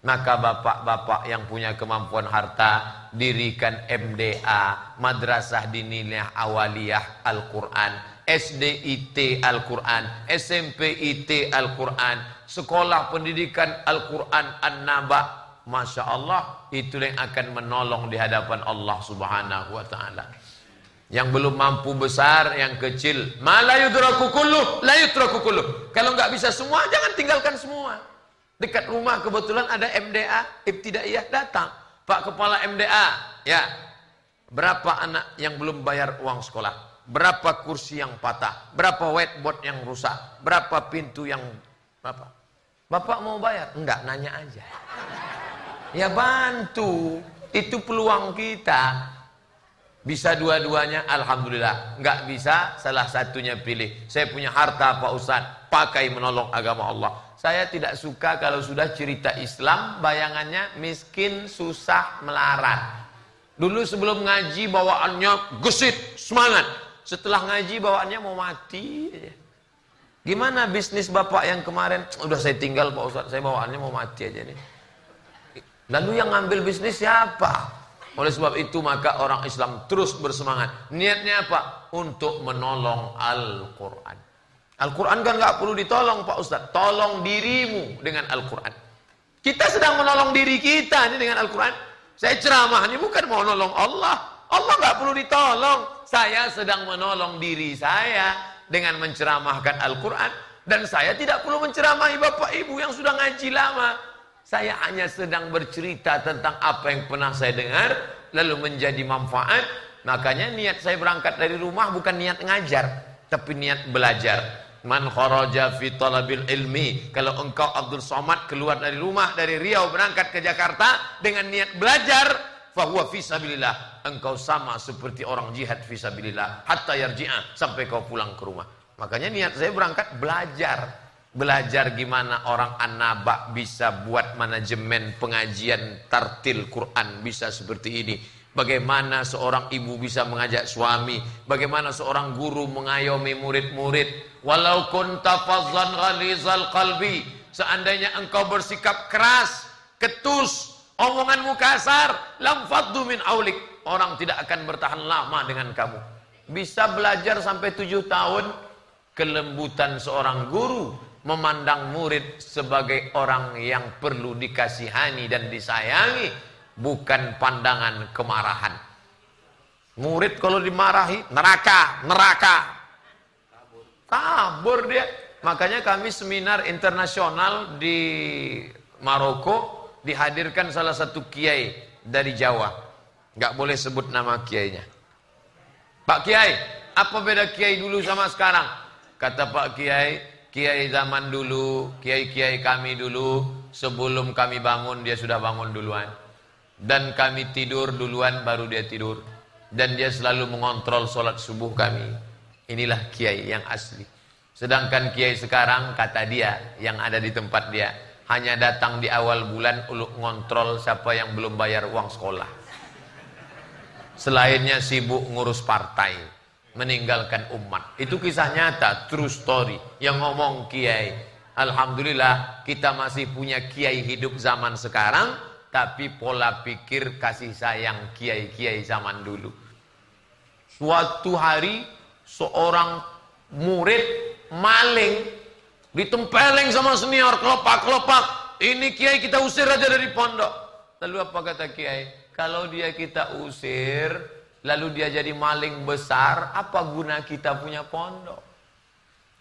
Maka bapak-bapak yang punya kemampuan harta dirikan MDA, Madrasah Dinilah Awaliyah Al-Quran, SDIT Al-Quran, SMPIT Al-Quran, Sekolah Pendidikan Al-Quran An-Naba. Masya Allah, itu yang akan menolong di hadapan Allah Subhanahu wa Ta'ala. Yang belum mampu besar, yang kecil. Malayudraku kulluh. Kalau nggak bisa semua, jangan tinggalkan semua. Dekat rumah kebetulan ada MDA, Ibtidaiyah datang. Pak Kepala MDA, ya. Berapa anak yang belum bayar uang sekolah? Berapa kursi yang patah? Berapa whiteboard yang rusak? Berapa pintu yang apa? Bapak mau bayar? Enggak, nanya aja. Ya bantu. Itu peluang kita. Bisa dua-duanya, Alhamdulillah. Enggak bisa, salah satunya pilih. Saya punya harta Pak Ustaz, pakai menolong agama Allah. Saya tidak suka kalau sudah cerita Islam, bayangannya miskin, susah, melarat. Dulu sebelum ngaji bawaannya gesit, semangat. Setelah ngaji bawaannya mau mati. Gimana bisnis bapak yang kemarin? Udah saya tinggal Pak Ustaz, saya bawaannya mau mati aja nih. Lalu yang ngambil bisnis siapa? Oleh sebab itu maka orang Islam terus bersemangat. Niatnya apa? Untuk menolong Al-Quran. Al-Quran kan nggak perlu ditolong Pak Ustaz. Tolong dirimu dengan Al-Quran. Kita sedang menolong diri kita ini dengan Al-Quran. Saya ceramah ini bukan mau menolong Allah. Allah nggak perlu ditolong. Saya sedang menolong diri saya dengan menceramahkan Al-Quran. Dan saya tidak perlu menceramahi bapak ibu yang sudah ngaji lama. Saya hanya sedang bercerita tentang apa yang pernah saya dengar, lalu menjadi manfaat. Makanya niat saya berangkat dari rumah bukan niat ngajar, tapi niat belajar. Man kharaja fi talabil ilmi. Kalau engkau Abdul Somad keluar dari rumah dari Riau berangkat ke Jakarta dengan niat belajar, fahuwa fisabilillah. Engkau sama seperti orang jihad fisabilillah. Hatta yarji'a sampai kau pulang ke rumah. Makanya niat saya berangkat belajar. Belajar gimana orang anaba bisa buat manajemen pengajian tartil Quran bisa seperti ini. Bagaimana seorang ibu bisa mengajak suami. Bagaimana seorang guru mengayomi murid-murid. Walau kunta fazzan ghalizal qalbi. Seandainya engkau bersikap keras, ketus, omonganmu kasar, lam faddu min aulik. Orang tidak akan bertahan lama dengan kamu. Bisa belajar sampai tujuh tahun. Kelembutan seorang guru memandang murid sebagai orang yang perlu dikasihani dan disayangi bukan pandangan kemarahan. Murid kalau dimarahi neraka neraka. Kabur dia. Makanya kami seminar internasional di Maroko dihadirkan salah satu kiai dari Jawa. Nggak boleh sebut nama kiainya. Pak Kiai apa beda kiai dulu sama sekarang? Kata Pak Kiai kiai zaman dulu kiai-kiai kami dulu sebelum kami bangun dia sudah bangun duluan. Dan kami tidur duluan baru dia tidur. Dan dia selalu mengontrol solat subuh kami. Inilah kiai yang asli. Sedangkan kiai sekarang kata dia yang ada di tempat dia hanya datang di awal bulan untuk ngontrol siapa yang belum bayar uang sekolah. Selainnya sibuk ngurus partai meninggalkan umat itu kisah nyata true story yang ngomong kiai Alhamdulillah kita masih punya kiai hidup zaman sekarang tapi pola pikir kasih sayang kiai-kiai zaman dulu. Suatu hari seorang murid maling ditempeleng sama senior kelopak-kelopak. Ini kiai kita usir aja dari pondok. Lalu apa kata kiai? Kalau dia kita usir, lalu dia jadi maling besar, apa guna kita punya pondok?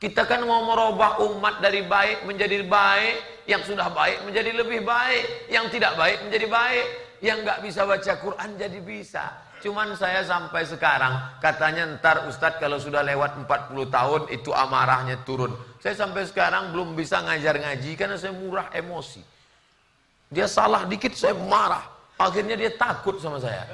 Kita kan mau merubah umat dari baik menjadi baik, yang sudah baik menjadi lebih baik, yang tidak baik menjadi baik, yang nggak bisa baca Quran jadi bisa. Cuman saya sampai sekarang katanya ntar Ustadz kalau sudah lewat 40 tahun itu amarahnya turun. Saya sampai sekarang belum bisa ngajar ngaji karena saya murah emosi. Dia salah dikit saya marah. Akhirnya dia takut sama saya.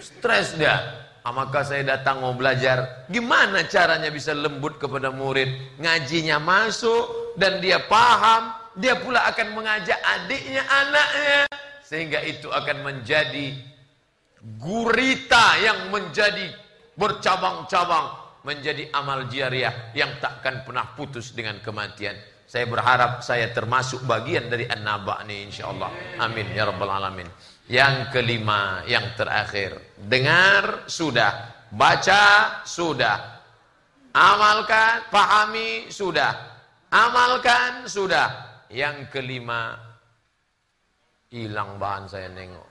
Stres dia. Ah, maka saya datang mau belajar? Gimana caranya bisa lembut kepada murid? Ngajinya masuk dan dia paham dia pula akan mengajak adiknya anaknya. Sehingga itu akan menjadi gurita yang menjadi bercabang-cabang menjadi amal jariah yang takkan pernah putus dengan kematian. Saya berharap saya termasuk bagian dari an-naba ini insyaallah amin ya rabbal alamin yang kelima, yang terakhir. Dengar sudah, baca sudah. Amalkan, pahami sudah. Amalkan sudah. Yang kelima, hilang bahan saya nengok.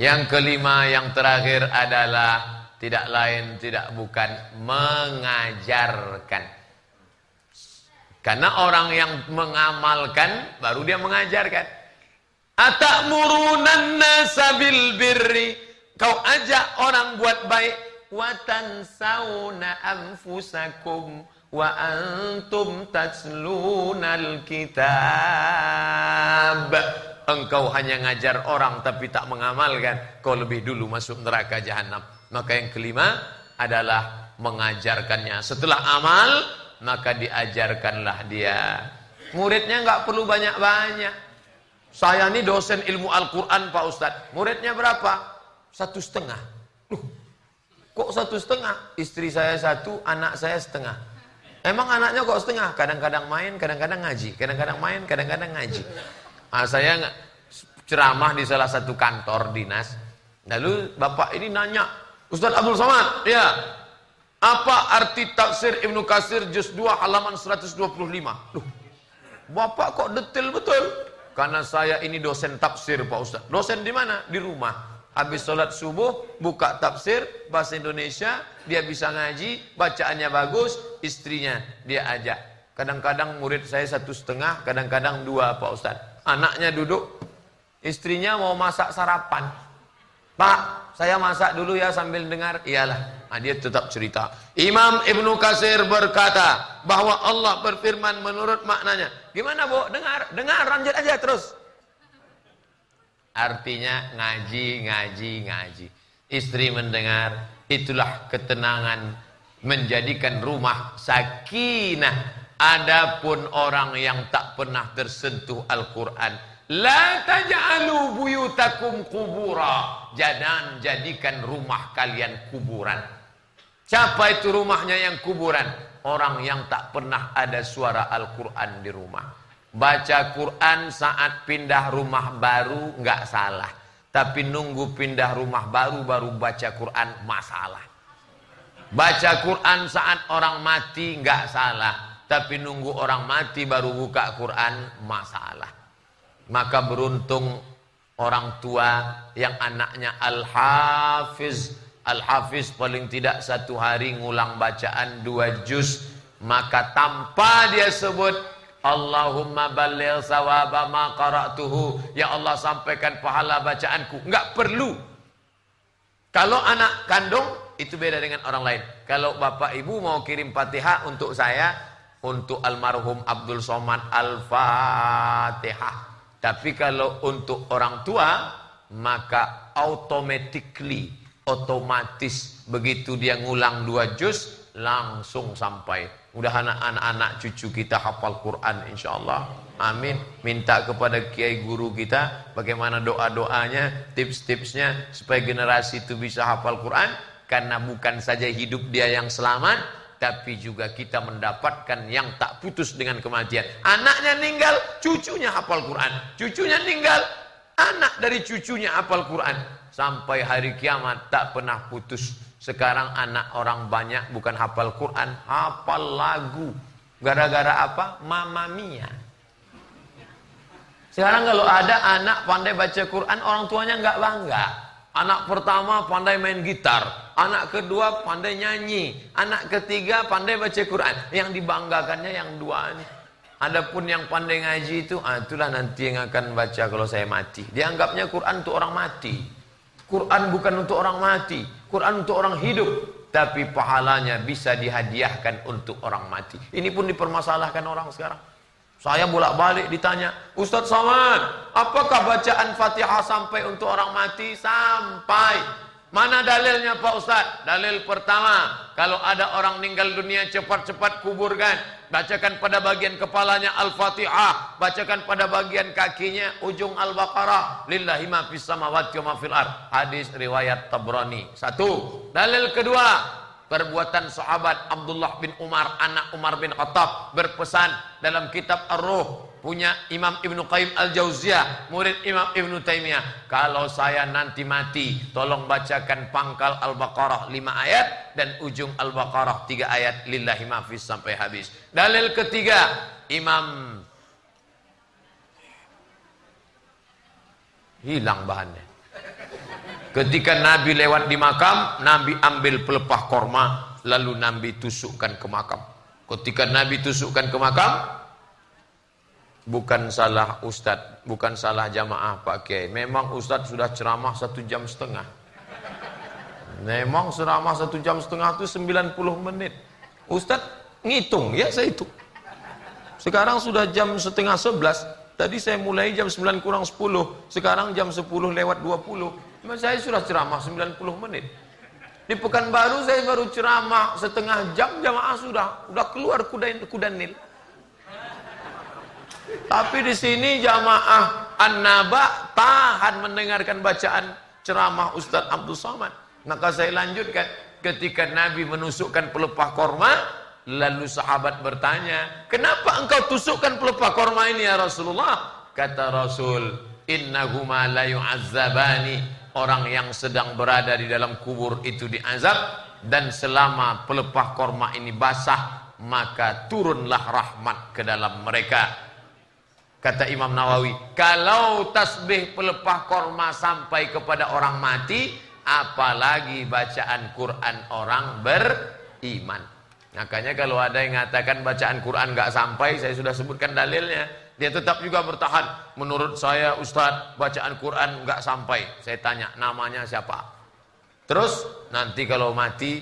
Yang kelima, yang terakhir adalah tidak lain, tidak bukan mengajarkan. Karena orang yang mengamalkan baru dia mengajarkan. Atakmurunan nasa bil birri. Kau ajak orang buat baik. Watan sauna anfusakum. Wa antum taslunal kitab. Engkau hanya ngajar orang tapi tak mengamalkan. Kau lebih dulu masuk neraka jahanam. Maka yang kelima adalah mengajarkannya. Setelah amal, maka diajarkanlah dia. Muridnya nggak perlu banyak-banyak. Saya ini dosen ilmu Al-Quran Pak Ustadz. Muridnya berapa? Satu setengah. Loh, kok satu setengah? Istri saya satu, anak saya setengah. Emang anaknya kok setengah? Kadang-kadang main, kadang-kadang ngaji. Kadang-kadang main, kadang-kadang ngaji. Nah, saya ceramah di salah satu kantor dinas. Lalu bapak ini nanya, Ustadz Abdul Somad, ya, apa arti tafsir Ibnu Kasir juz 2 halaman 125? Loh, bapak kok detail betul? Karena saya ini dosen tafsir Pak Ustaz. Dosen di mana? Di rumah. Habis sholat subuh, buka tafsir, bahasa Indonesia, dia bisa ngaji, bacaannya bagus, istrinya dia ajak. Kadang-kadang murid saya satu setengah, kadang-kadang dua Pak Ustaz. Anaknya duduk, istrinya mau masak sarapan. Pak, saya masak dulu ya sambil dengar. Iyalah. Nah, dia tetap cerita. Imam Ibnu Kasir berkata bahwa Allah berfirman menurut maknanya. Gimana bu? Dengar, dengar, lanjut aja terus. Artinya ngaji, ngaji, ngaji. Istri mendengar, itulah ketenangan menjadikan rumah sakinah. Adapun orang yang tak pernah tersentuh Al-Quran. La taj'alu buyutakum kubura. Jangan jadikan rumah kalian kuburan. Siapa itu rumahnya yang kuburan? Orang yang tak pernah ada suara Al-Quran di rumah. Baca Quran saat pindah rumah baru nggak salah. Tapi nunggu pindah rumah baru baru baca Quran masalah. Baca Quran saat orang mati nggak salah, tapi nunggu orang mati baru buka Quran masalah. Maka beruntung orang tua yang anaknya Al-Hafiz. Al-Hafiz paling tidak satu hari ngulang bacaan dua juz. Maka tanpa dia sebut Allahumma balil sawaba ma. Ya Allah sampaikan pahala bacaanku. Enggak perlu. Kalau anak kandung itu beda dengan orang lain. Kalau bapak ibu mau kirim fatihah untuk saya, untuk almarhum Abdul Somad Al-Fatihah. Tapi kalau untuk orang tua, maka automatically, otomatis begitu dia ngulang dua juz, langsung sampai. Mudah anak-anak cucu kita hafal Quran insya Allah. Amin. Minta kepada kiai guru kita bagaimana doa-doanya, tips-tipsnya supaya generasi itu bisa hafal Quran karena bukan saja hidup dia yang selamat, tapi juga kita mendapatkan yang tak putus dengan kematian. Anaknya meninggal, cucunya hafal Quran. Cucunya meninggal, anak dari cucunya hafal Quran. Sampai hari kiamat tak pernah putus. Sekarang anak orang banyak bukan hafal Quran, hafal lagu. Gara-gara apa? Mama Mia. Sekarang kalau ada anak pandai baca Quran, orang tuanya nggak bangga. Anak pertama pandai main gitar, anak kedua pandai nyanyi, anak ketiga pandai baca Quran. Yang dibanggakannya yang dua ini. Adapun yang pandai ngaji itu, ah, itulah nanti yang akan baca kalau saya mati. Dianggapnya Quran untuk orang mati. Quran bukan untuk orang mati, Quran untuk orang hidup. Tapi pahalanya bisa dihadiahkan untuk orang mati. Ini pun dipermasalahkan orang sekarang. Saya bolak-balik ditanya, Ustadz Somad, apakah bacaan Fatihah sampai untuk orang mati? Sampai. Mana dalilnya Pak Ustadz? Dalil pertama, kalau ada orang meninggal dunia cepat-cepat kuburkan. Bacakan pada bagian kepalanya Al-Fatihah. Bacakan pada bagian kakinya ujung Al-Baqarah. Lillahi ma fis samawati wa ma fil ar. Hadis riwayat Tabrani. Satu. Dalil kedua, perbuatan sahabat Abdullah bin Umar anak Umar bin Khattab berpesan dalam kitab Ar-Ruh punya Imam Ibnu Qayyim Al-Jauziyah murid Imam Ibnu Taimiyah. Kalau saya nanti mati tolong bacakan pangkal Al-Baqarah 5 ayat dan ujung Al-Baqarah 3 ayat. Lillahi mafis sampai habis. Dalil ketiga Imam hilang bahannya. Ketika Nabi lewat di makam, Nabi ambil pelepah korma, lalu Nabi tusukkan ke makam. Ketika Nabi tusukkan ke makam, bukan salah ustadz, bukan salah jamaah Pak Kiai. Memang ustadz sudah ceramah satu jam setengah. Memang ceramah satu jam setengah itu 90 menit. Ustadz ngitung, ya saya itu. Sekarang sudah jam setengah sebelas. Tadi saya mulai jam 9 kurang 10. Sekarang jam 10 lewat 20 saya sudah ceramah 90 menit. Di Pekanbaru saya baru ceramah setengah jam jamaah sudah sudah keluar kuda kuda nil. Tapi di sini jamaah An-Naba tahan mendengarkan bacaan ceramah Ustaz Abdul Somad. Maka saya lanjutkan ketika Nabi menusukkan pelepah korma lalu sahabat bertanya, "Kenapa engkau tusukkan pelepah korma ini ya Rasulullah?" Kata Rasul, "Innahuma la yu'azzabani." orang yang sedang berada di dalam kubur itu diazab dan selama pelepah korma ini basah maka turunlah rahmat ke dalam mereka kata Imam Nawawi kalau tasbih pelepah korma sampai kepada orang mati apalagi bacaan Quran orang beriman makanya kalau ada yang mengatakan bacaan Quran gak sampai saya sudah sebutkan dalilnya dia tetap juga bertahan. Menurut saya Ustadz bacaan Quran nggak sampai. Saya tanya namanya siapa. Terus nanti kalau mati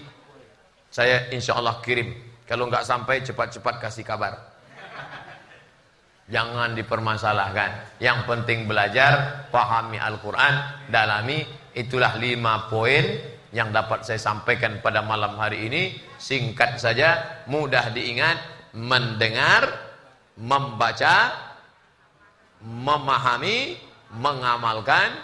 saya insya Allah kirim. Kalau nggak sampai cepat-cepat kasih kabar. Jangan dipermasalahkan. Yang penting belajar, pahami Al-Quran, dalami. Itulah lima poin yang dapat saya sampaikan pada malam hari ini. Singkat saja, mudah diingat, mendengar, membaca, memahami, mengamalkan,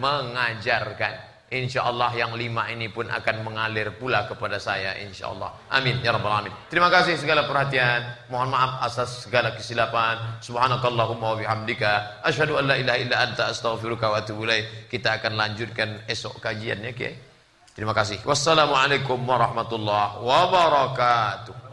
mengajarkan. Insya Allah yang lima ini pun akan mengalir pula kepada saya insya Allah. Amin ya rabbal alamin. Terima kasih segala perhatian. Mohon maaf atas segala kesilapan. Subhanakallahumma wa bihamdika asyhadu an la ilaha illa anta astaghfiruka wa atubu. Kita akan lanjutkan esok kajiannya, Kiai. Terima kasih. Wassalamualaikum warahmatullahi wabarakatuh.